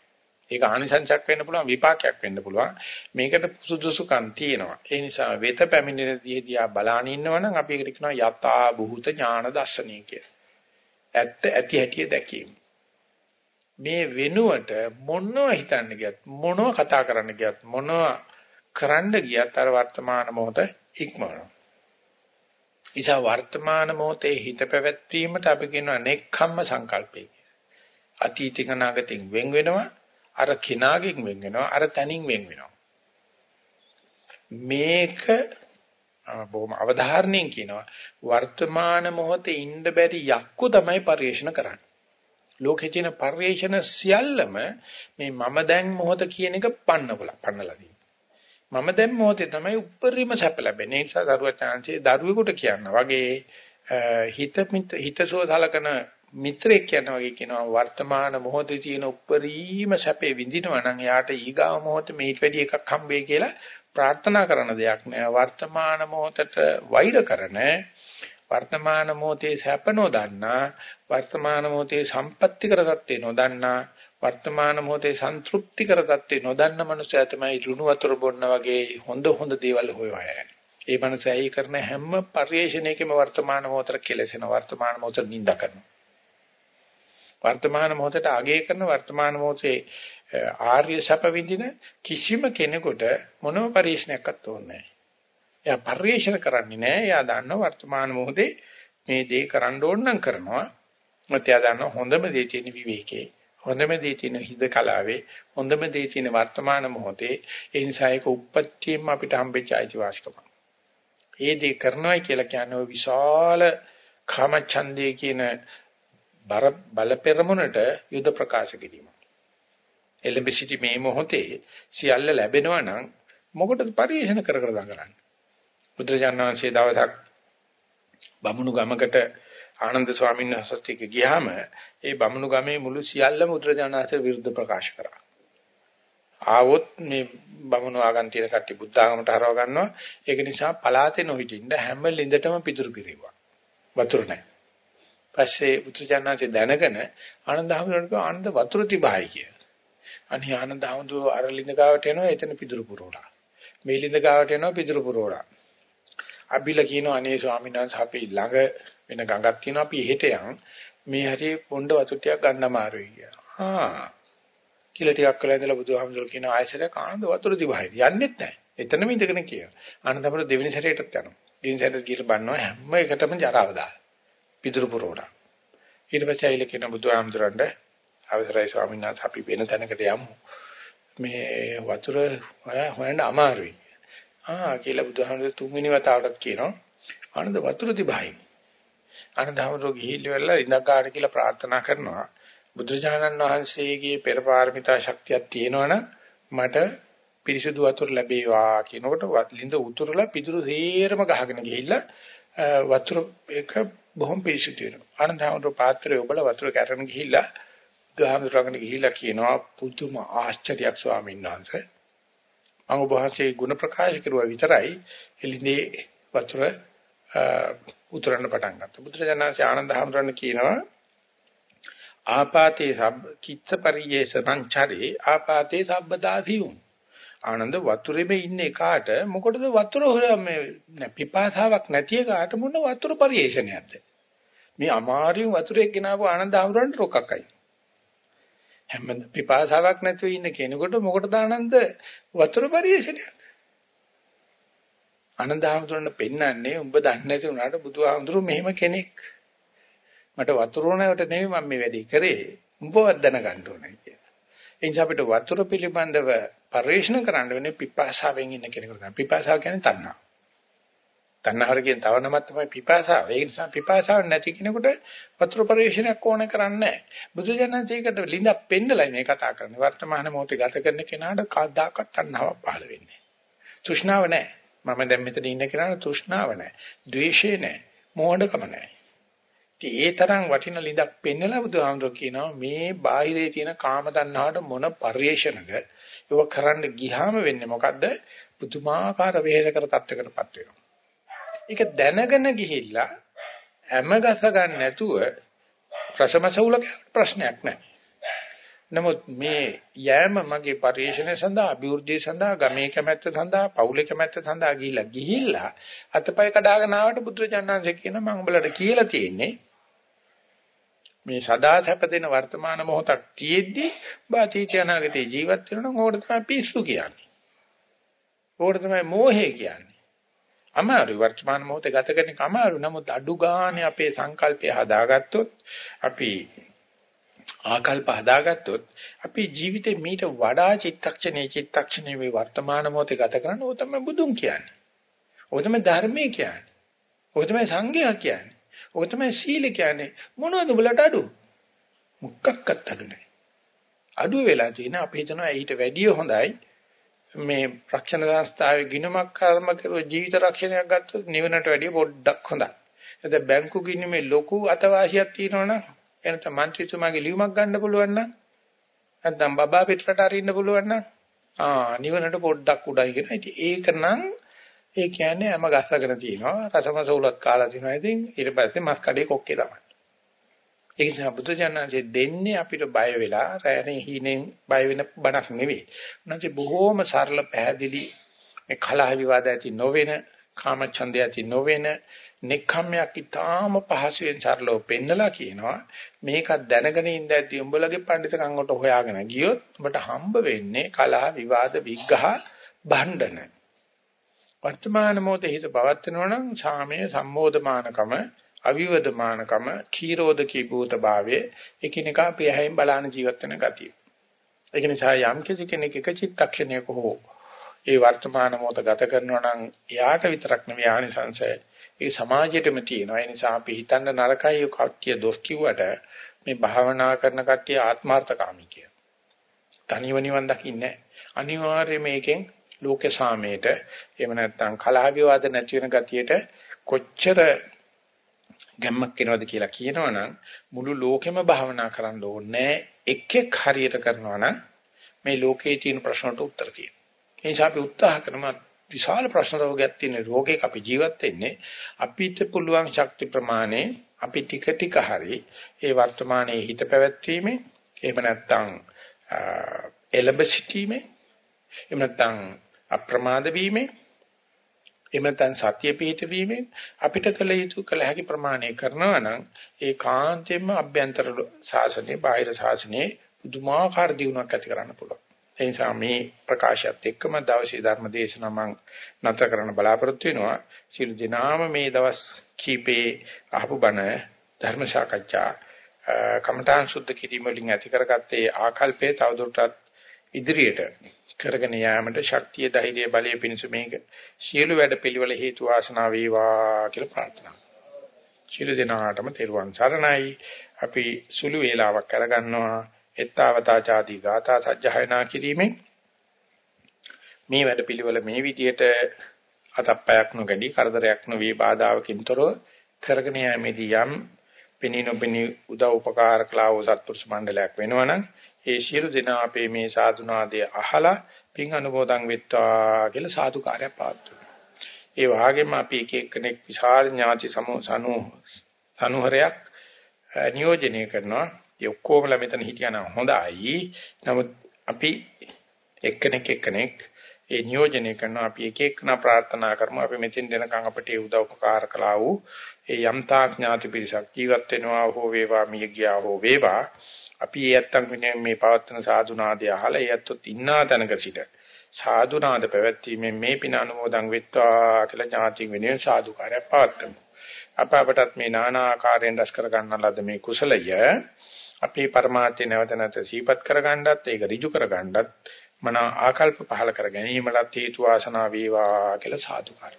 ඒක ආනිසංසයක් වෙන්න පුළුවන් විපාකයක් වෙන්න පුළුවන්. මේකට සුදුසුකම් තියෙනවා. ඒ නිසා වෙත පැමිණෙන දිහා බලාගෙන ඉන්නවනම් අපි ඒකට කියනවා යතා බුහුත ඥාන දර්ශනීය කියලා. ඇත්ත ඇති හැටි දැකීම. මේ වෙනුවට මොනව හිතන්න ගියත් මොනව කතා කරන්න ගියත් මොනව කරන්න ගියත් අර වර්තමාන මොහොත ඉක්මවනවා. ඉතින් වර්තමාන මොහොතේ හිත පැවැත්වීමට අපි කියනවා නෙක්ඛම්ම සංකල්පය කියලා. අතීතික නාගතින් වෙන් වෙනවා අර කිනාගෙන් වෙන් වෙනවා අර තනින් වෙන් වෙනවා. මේක බොහොම අවධාරණයෙන් කියනවා වර්තමාන මොහොතේ ඉන්න බැරි යක්කු තමයි පරිේශන කරන්නේ. ලෝකේ තියෙන පරිේශන සියල්ලම මේ මම දැන් මොහොත කියන එක පන්නවලා පන්නලා තියෙනවා. මම දැන් මොහොතේ තමයි උපරිම සැප ලැබෙන්නේ. ඒ නිසා දරුවා chance දරුවෙකුට කියන්න වගේ හිත හිතසෝ සලකන මිත්‍රයෙක් කියනවා වගේ කියනවා වර්තමාන මොහොතේ තියෙන උපරිම සැපේ විඳිනවා නම් යාට ඊගාව මොහොතේ මේට වැඩි එකක් හම්බෙයි කියලා ප්‍රාර්ථනා කරන දෙයක් නෑ වර්තමාන මොහොතට වෛර කරන වර්තමාන මොහොතේ සැප නොදන්නා වර්තමාන මොහොතේ සම්පත්‍ති කර தත්ත්වේ නොදන්නා වර්තමාන මොහොතේ සන්තුෂ්ටි කර தත්ත්වේ නොදන්න මනුස්සයා තමයි ලුණු වතුර බොන්න වගේ හොඳ හොඳ දේවල් හොයවා යන්නේ. ඒ මනුස්සයා කරන හැම පරිේශණයකම වර්තමාන මොහොතට කෙලසෙන වර්තමාන මොහොතට නිඳ කරනවා. වර්තමාන මොහොතට අගය කරන වර්තමාන මොහොතේ ආර්ය සැප විඳින කිසිම කෙනෙකුට මොනම පරිශ්‍රණයක්වත් ඕනේ නැහැ. එයා පරිශ්‍රණ කරන්නේ නැහැ. එයා දන්න වර්තමාන මොහොතේ මේ දේ කරන්න ඕන නම් කරනවා. මත එයා දන්න හොඳම දේ තියෙන විවේකේ. හොඳම දේ තියෙන හිද කලාවේ. හොඳම දේ තියෙන වර්තමාන මොහොතේ. ඒ නිසා ඒක උප්පත්තියෙම අපිට හම්බෙච්ච අයිතිවාසිකම. ඒ දේ කරනවා කියලා කියන්නේ විශාල කාමච්ඡන්දේ කියන බර බල පෙරමුණට යුද ප්‍රකාශ කිරීම. එළඹ සිටි මේ මොහොතේ සියල්ල ලැබෙනවා නම් මොකටද පරිේෂණ කර කර දඟලන්නේ? බුදුරජාණන් වහන්සේ දවසක් බමුණු ගමකට ආනන්ද ස්වාමීන් වහන්සේත් එක්ක ගියාම ඒ බමුණු ගමේ මුළු සියල්ලම බුදුරජාණන් වහන්සේ විරුද්ධ ප්‍රකාශ කරා. ආවොත් මේ බමුණු ආගන්තින කට්ටිය බුද්ධ ආගමට හරව ගන්නවා. ඒක නිසා පලාතේ නොහිටින්න හැම ලිඳටම පිටුරු පිරෙවුවා. වතුර නැහැ. පස්සේ බුදුජානනාංශය දැනගෙන ආනන්ද හැමෝටම ආනන්ද වතුර තිබහයි කිය. අනේ ආනන්ද හැමෝටම අර ලිඳ ගාවට එනවා එතන පිටුරු පුරවලා. මේ ලිඳ ගාවට එනවා පිටුරු පුරවලා. අබිල කියනවා අනේ ස්වාමීන් වහන්සේ අපි ළඟ වෙන ගඟක් තියෙනවා අපි එහෙට යන් මේ හැටි පොණ්ඩ වතුර ටිකක් ගන්න අමාරුයි කියලා. ආ කියලා ටිකක් කළා ඉඳලා බුදුහාමුදුරුවෝ කියන ආයසරයක් ආනන්ද වතුර තිබහයි. යන්නෙත් නැහැ. එතනම ඉඳගෙන කියනවා. ආනන්ද අපර දෙවෙනි සැරේටත් යනවා. දෙවෙනි සැරේට ගිහලා බලනවා හැම එකටම ජරාව දාලා. පිදුරු පුරවලා. ඊට පස්සේ ආයිල කියන බුදුහාමුදුරන්ට අවසරයි ස්වාමීන් වහන්සේ අපි වෙන තැනකට යමු. මේ වතුර හොයන්න අමාරුයි. ආ කියලා බුදුහාමුදුරුවෝ තුන්වෙනි වතාවටත් කියනවා. ආනන්ද වතුර තිබහයි. ආනන්ද හැමෝම ගිහිල්ලා ඉඳක් ගන්න කියලා ප්‍රාර්ථනා කරනවා. බුදුජානන් වහන්සේගේ පෙරපාරමිතා ශක්තියක් තියෙනවනම් මට පිරිසුදු වතුර ලැබේවා කියනකොට ලිඳ උතුරලා පිටුරු සේරම ගහගෙන ගිහිල්ලා වතුර එක බොහොම පිරිසුදු වෙනවා. ආනන්දහමර පාත්‍රය ඔබලා වතුර කැරගෙන ගිහිල්ලා ගහමරගෙන ගිහිල්ලා කියනවා පුදුම ආශ්චර්යයක් ස්වාමීන් වහන්සේ. මම ඔබ වහන්සේ ගුණ ප්‍රකාශ කරුවා විතරයි. එළිනේ වතුර උතුරන්න පටන් ගත්තා. බුදුරජාණන්සේ ආනන්දහමරන් කියනවා ආපාතේ සබ්බ කිච්ච පරියේසනං චරේ ආපාතේ සබ්බදාසියුම්. ආනන්ද වතුරෙම ඉන්නේ කාට? මොකටද වතුර මේ පිපාසාවක් නැති එකාට මොන වතුර පරිේශනයක්ද මේ අමාරුවෙන් වතුරේ ගෙනාවු ආනන්ද ආමරන්ට රොකක්යි හැම පිපාසාවක් නැතුව ඉන්න කෙනෙකුට මොකටද ආනන්ද වතුර පරිේශනයක් ආනන්ද ආමරන්ට පෙන්වන්නේ උඹ දන්නේ නැති උනාට බුදුහාමුදුරු මෙහෙම කෙනෙක් මට වතුර නැවට නෙවෙයි මම මේ වැඩේ කරේ. උඹවත් දැනගන්න ඕනේ කියලා. ඒ නිසා අපිට වතුර පිළිබඳව පරිශන කරන්න වෙන්නේ පිපාසාවෙන් ඉන්න කෙනෙකුට. පිපාසාව කියන්නේ තණ්හා. තණ්හාවට කියන තව නමක් තමයි පිපාසාව. ඒ නිසා පිපාසාව නැති කෙනෙකුට වතුර පරිශනයක් ඕන කරන්නේ නැහැ. බුදුජානකීකට ලිඳක් පෙන්නලා මේ කතා කරන්නේ. වර්තමාන මොහොතේ ගත කරන කෙනාට කවදාකවත් තණ්හාවක් පහළ වෙන්නේ නැහැ. තෘෂ්ණාව නැහැ. මම දැන් මෙතන ඉන්න කෙනාට තෘෂ්ණාව නැහැ. ද්වේෂය නැහැ. මෝඩකම නැහැ. ඒ තරම් වටින ලිඳක් පෙන්නලා බුදුහාමුදුරුවෝ කියනවා මේ බාහිරේ තියෙන කාම තණ්හාවට මොන පරිේශනද ඒව කරන්න ගියාම වෙන්නේ මොකද්ද පුදුමාකාර වෙහෙසකර තත්යකටපත් වෙනවා ඒක දැනගෙන ගිහිල්ලා හැම ගස ගන්න නැතුව ප්‍රසමසවුල ප්‍රශ්නයක් නැහැ නමුත් මේ යෑම මගේ පරිශ්‍රණය සඳහා අභිවෘද්ධිය සඳහා ගමේ කැමැත්ත සඳහා පවුලේ කැමැත්ත සඳහා ගිහිල්ලා ගිහිල්ලා අතපය කඩාගෙන ආවට බුදුරජාණන්සේ කියන මම උඹලට කියලා තියෙන්නේ මේ සදා සැපදෙන වර්තමාන මොහොතක් තියෙද්දි බාතීච අනාගතේ ජීවත් වෙනවා නම් ඕකට තමයි පිස්සු කියන්නේ. ඕකට තමයි මෝහය කියන්නේ. අමාරු වර්තමාන මොහොතේ ගත කරන එක අමාරු. නමුත් අඩු ගානේ අපේ සංකල්පය හදාගත්තොත් අපි ආකල්ප හදාගත්තොත් අපි ජීවිතේ මීට වඩා චිත්තක්ෂණේ චිත්තක්ෂණේ මේ වර්තමාන මොහොතේ ගත කරන ඕක තමයි බුදුන් කියන්නේ. ඕක තමයි ධර්මයේ කියන්නේ. ඕක තමයි සංඝයා කියන්නේ. ඔක තමයි සීල කියන්නේ. මොනවද උඹලට අඩු? මුක්කක්වත් අඩු නැහැ. අඩු වෙලා තියෙන අපි හිතනවා ඊට වැඩිය හොඳයි මේ රක්ෂණ සංස්ථාවේ ගිණුමක් කර්ම කරුව ජීවිත රක්ෂණයක් ගත්තොත් නිවනට වැඩිය පොඩ්ඩක් හොඳයි. එතද බැංකු ගිණුමේ ලොකු අතවාසියක් තියෙනවනම් එනතම් മന്ത്രിතුමාගේ ලියුමක් ගන්න පුළුවන් නම් නැත්නම් බබා පිටරට අරින්න පුළුවන් නම් ආ නිවනට පොඩ්ඩක් උඩයි කියන. ඉතින් ඒකනම් ඒ කියන්නේ හැම ගස්සගෙන තියෙනවා රසම සූලත් කාලා තිනවා. ඉතින් ඊට පස්සේ මස් කඩේ කොක්කේ තමයි. ඒ නිසා බුදුජානනාංශය දෙන්නේ අපිට බය වෙලා රැණේ හීනෙන් බය වෙන බණක් නෙවෙයි. උන්වහන්සේ බොහෝම සරල පැහැදිලි මේ කලහ විවාද ඇති නොවන කාමච්ඡන්දය ඇති නොවන නික්ඛම්මයක් ඊටාම පහසුවෙන් සරලව පෙන්නලා කියනවා මේක දැනගෙන ඉඳද්දී උඹලගේ පඬිතකම් කොට හොයාගෙන ගියොත් උඹට හම්බ වෙන්නේ කලහ විවාද විග්ඝහ භණ්ඩන වර්තමාන මොහොතේ හිත පවත්වනවා නම් සාමය සම්මෝධමානකම අවිවදමානකම කීරෝධකී භූත භාවයේ එකිනෙකා පියහැයින් බලාන ජීවත් වෙන ගතිය ඒක නිසා යම් කෙනෙක් එක චිත්තක්ෂණයක හෝ ඒ වර්තමාන මොහොත ගත කරනවා නම් එයාට විතරක් නෙවෙයි ආනිසංසය ඒ සමාජයේටම තියෙනවා. ඒ නිසා අපි හිතන්න නරකයි කට්ටිය දොස් කිව්වට මේ භාවනා කරන කට්ටිය ආත්මార్థකාමී කිය. තනිව නිවන් දකින්නේ අනිවාර්යයෙන් මේකෙන් ලෝක සාමයට එහෙම නැත්නම් කලහ විවාද නැති වෙන ගතියට කොච්චර ගැම්මක් එනවද කියලා කියනවනම් මුළු ලෝකෙම භාවනා කරන්න ඕනේ එක් එක් හරියට කරනවා නම් මේ ලෝකයේ තියෙන ප්‍රශ්නට උත්තර තියෙනවා. ඒ නිසා අපි උත්සාහ කරනවා විශාල ප්‍රශ්න රෝගයක් තියෙන රෝගයක අපි ජීවත් වෙන්නේ අපිට පුළුවන් ශක්ති ප්‍රමාණය අපි ටික ටික හරි ඒ වර්තමානයේ හිත පැවැත්වීමේ එහෙම නැත්නම් එලඹ සිටීමේ එහෙම නැත්නම් අප්‍රමාද වීමේ එහෙම නැත්නම් සතිය පිහිටවීමෙන් අපිට කළ යුතු කළ හැකි ප්‍රමාණය කරනවා නම් ඒ කාන්තෙන්ම අභ්‍යන්තර ශාසනයේ බාහිර ශාසනයේ පුදුමාකාර දියුණුවක් ඇති කරන්න පුළුවන් ඒ නිසා මේ ප්‍රකාශයත් එක්කම දවසේ ධර්ම දේශනාව මම නැත කරන්න බලාපොරොත්තු වෙනවා. සියලු දිනාම මේ දවස් කීපේ අහපු බණ ධර්ම සාකච්ඡා කමඨාන් සුද්ධ කිරීම වලින් ඇති කරගත්තේ ආකල්පයේ තවදුරටත් ඉදිරියට කරගෙන යාමට ශක්තිය ධෛර්යය බලය පිණිස මේක සියලු වැඩ පිළිවෙල හේතු වාසනා වේවා කියලා ප්‍රාර්ථනා. සියලු දෙනාටම තෙරුවන් සරණයි. අපි සුළු වේලාවක් කරගන්නවා. එත්තාවතා ചാති ගාථා සජ්ජහායනා කිරීමෙන් මේ වැඩපිළිවෙල මේ විදියට අතප්පයක් නොගැඩි කරදරයක් නොවී බාධාවකින් තොරව කරගෙන යෑමේදී යම් පෙනී නොපෙනී උදව් උපකාර කළා වූ සත්පුරුෂ මණ්ඩලයක් වෙනවනම් ඒ සියලු දෙනා අපේ මේ සාදුනාදය අහලා පින් අනුමෝදන් වෙත්වා කියලා සාදුකාරයක් පාත්තු ඒ වගේම අපි එක එක්කෙනෙක් විශාල ඥාති සමූහ සනුහරයක් නියෝජනය කරනවා ඒ ඔක්කොමලා මෙතන හිටියානම් හොඳයි. නමුත් අපි එක්කෙනෙක් එක්කෙනෙක් ඒ නියෝජනය කරනවා අපි එක එකනා ප්‍රාර්ථනා කරමු. අපි මෙතෙන් දෙනකන් අපට ඒ උදව් උපකාර කළා වූ ඒ යම්තා ඥාති පිරිසක් ජීවත් වෙනවා හෝ වේවා මිය ගියා හෝ වේවා. අපි ඒ ඇත්තන් මේ පවත්වන සාදුනාදී අහලා ඒ ඇත්තොත් ඉන්නා තැනක සිට සාදුනාද පැවැත්වීමෙන් මේ පින අනුමෝදන් වෙත්වා කියලා ඥාති වෙනුවෙන් සාදුකාරයක් පවත්වමු. අප අපටත් මේ নানা ආකාරයෙන් රැස් කර ගන්න ලද මේ කුසලය අපේ પરමාර්ථය නැවත නැවත සිහිපත් කරගන්නත් ඒක ඍජු කරගන්නත් මන ආකල්ප පහල කර ගැනීමලත් හේතු වාසනා වේවා කියලා සාදුකාරය.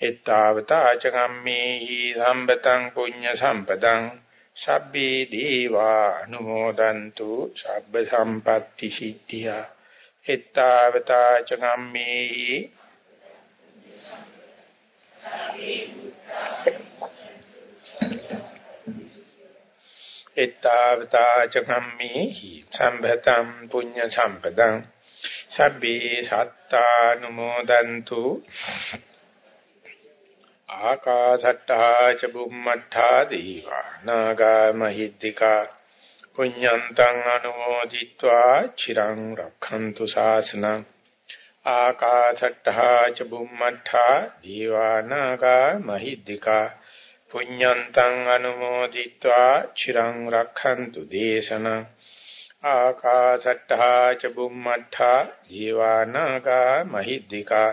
එත්තාවත ආචගම්මේහි සම්පතං පුඤ්ඤ සම්පතං සබ්බේ දීවා අනුමෝදන්තු සබ්බ සම්පatti සිද්ධියා එත්තාවත ආචගම්මේහි සබ්බේ එත්තාවතා චකම්මේහි සම්භතම් පුඤ්ඤ සම්පදං සබ්බේ සත්තානුමෝදන්තු ආකාශට්ටා ච බුම්මට්ටා දීවා නාගා මහිත්‍තිකා පුඤ්ඤන්තං අනුමෝදිත්වා චිරං රක්ඛන්තු ශාසනං ආකාශට්ටා ච බුම්මට්ටා දීවා නාගා මහිත්‍තිකා පුඤ්ඤන්තං අනුමෝදිत्वा චිරං රක්ඛන්තු දේශන ආකාශට්ටා ච බුම්මට්ටා ජීවානාගා මහිද්దికා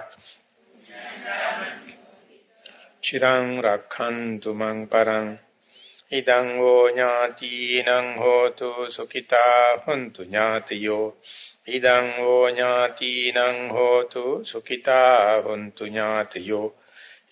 චිරං රක්ඛන්තු මං පරං ඉදං ෝ ඥාතිනං හෝතු සුඛිතා හොන්තු ඥාතියෝ ඉදං ෝ ඥාතිනං හෝතු සුඛිතා හොන්තු ඥාතියෝ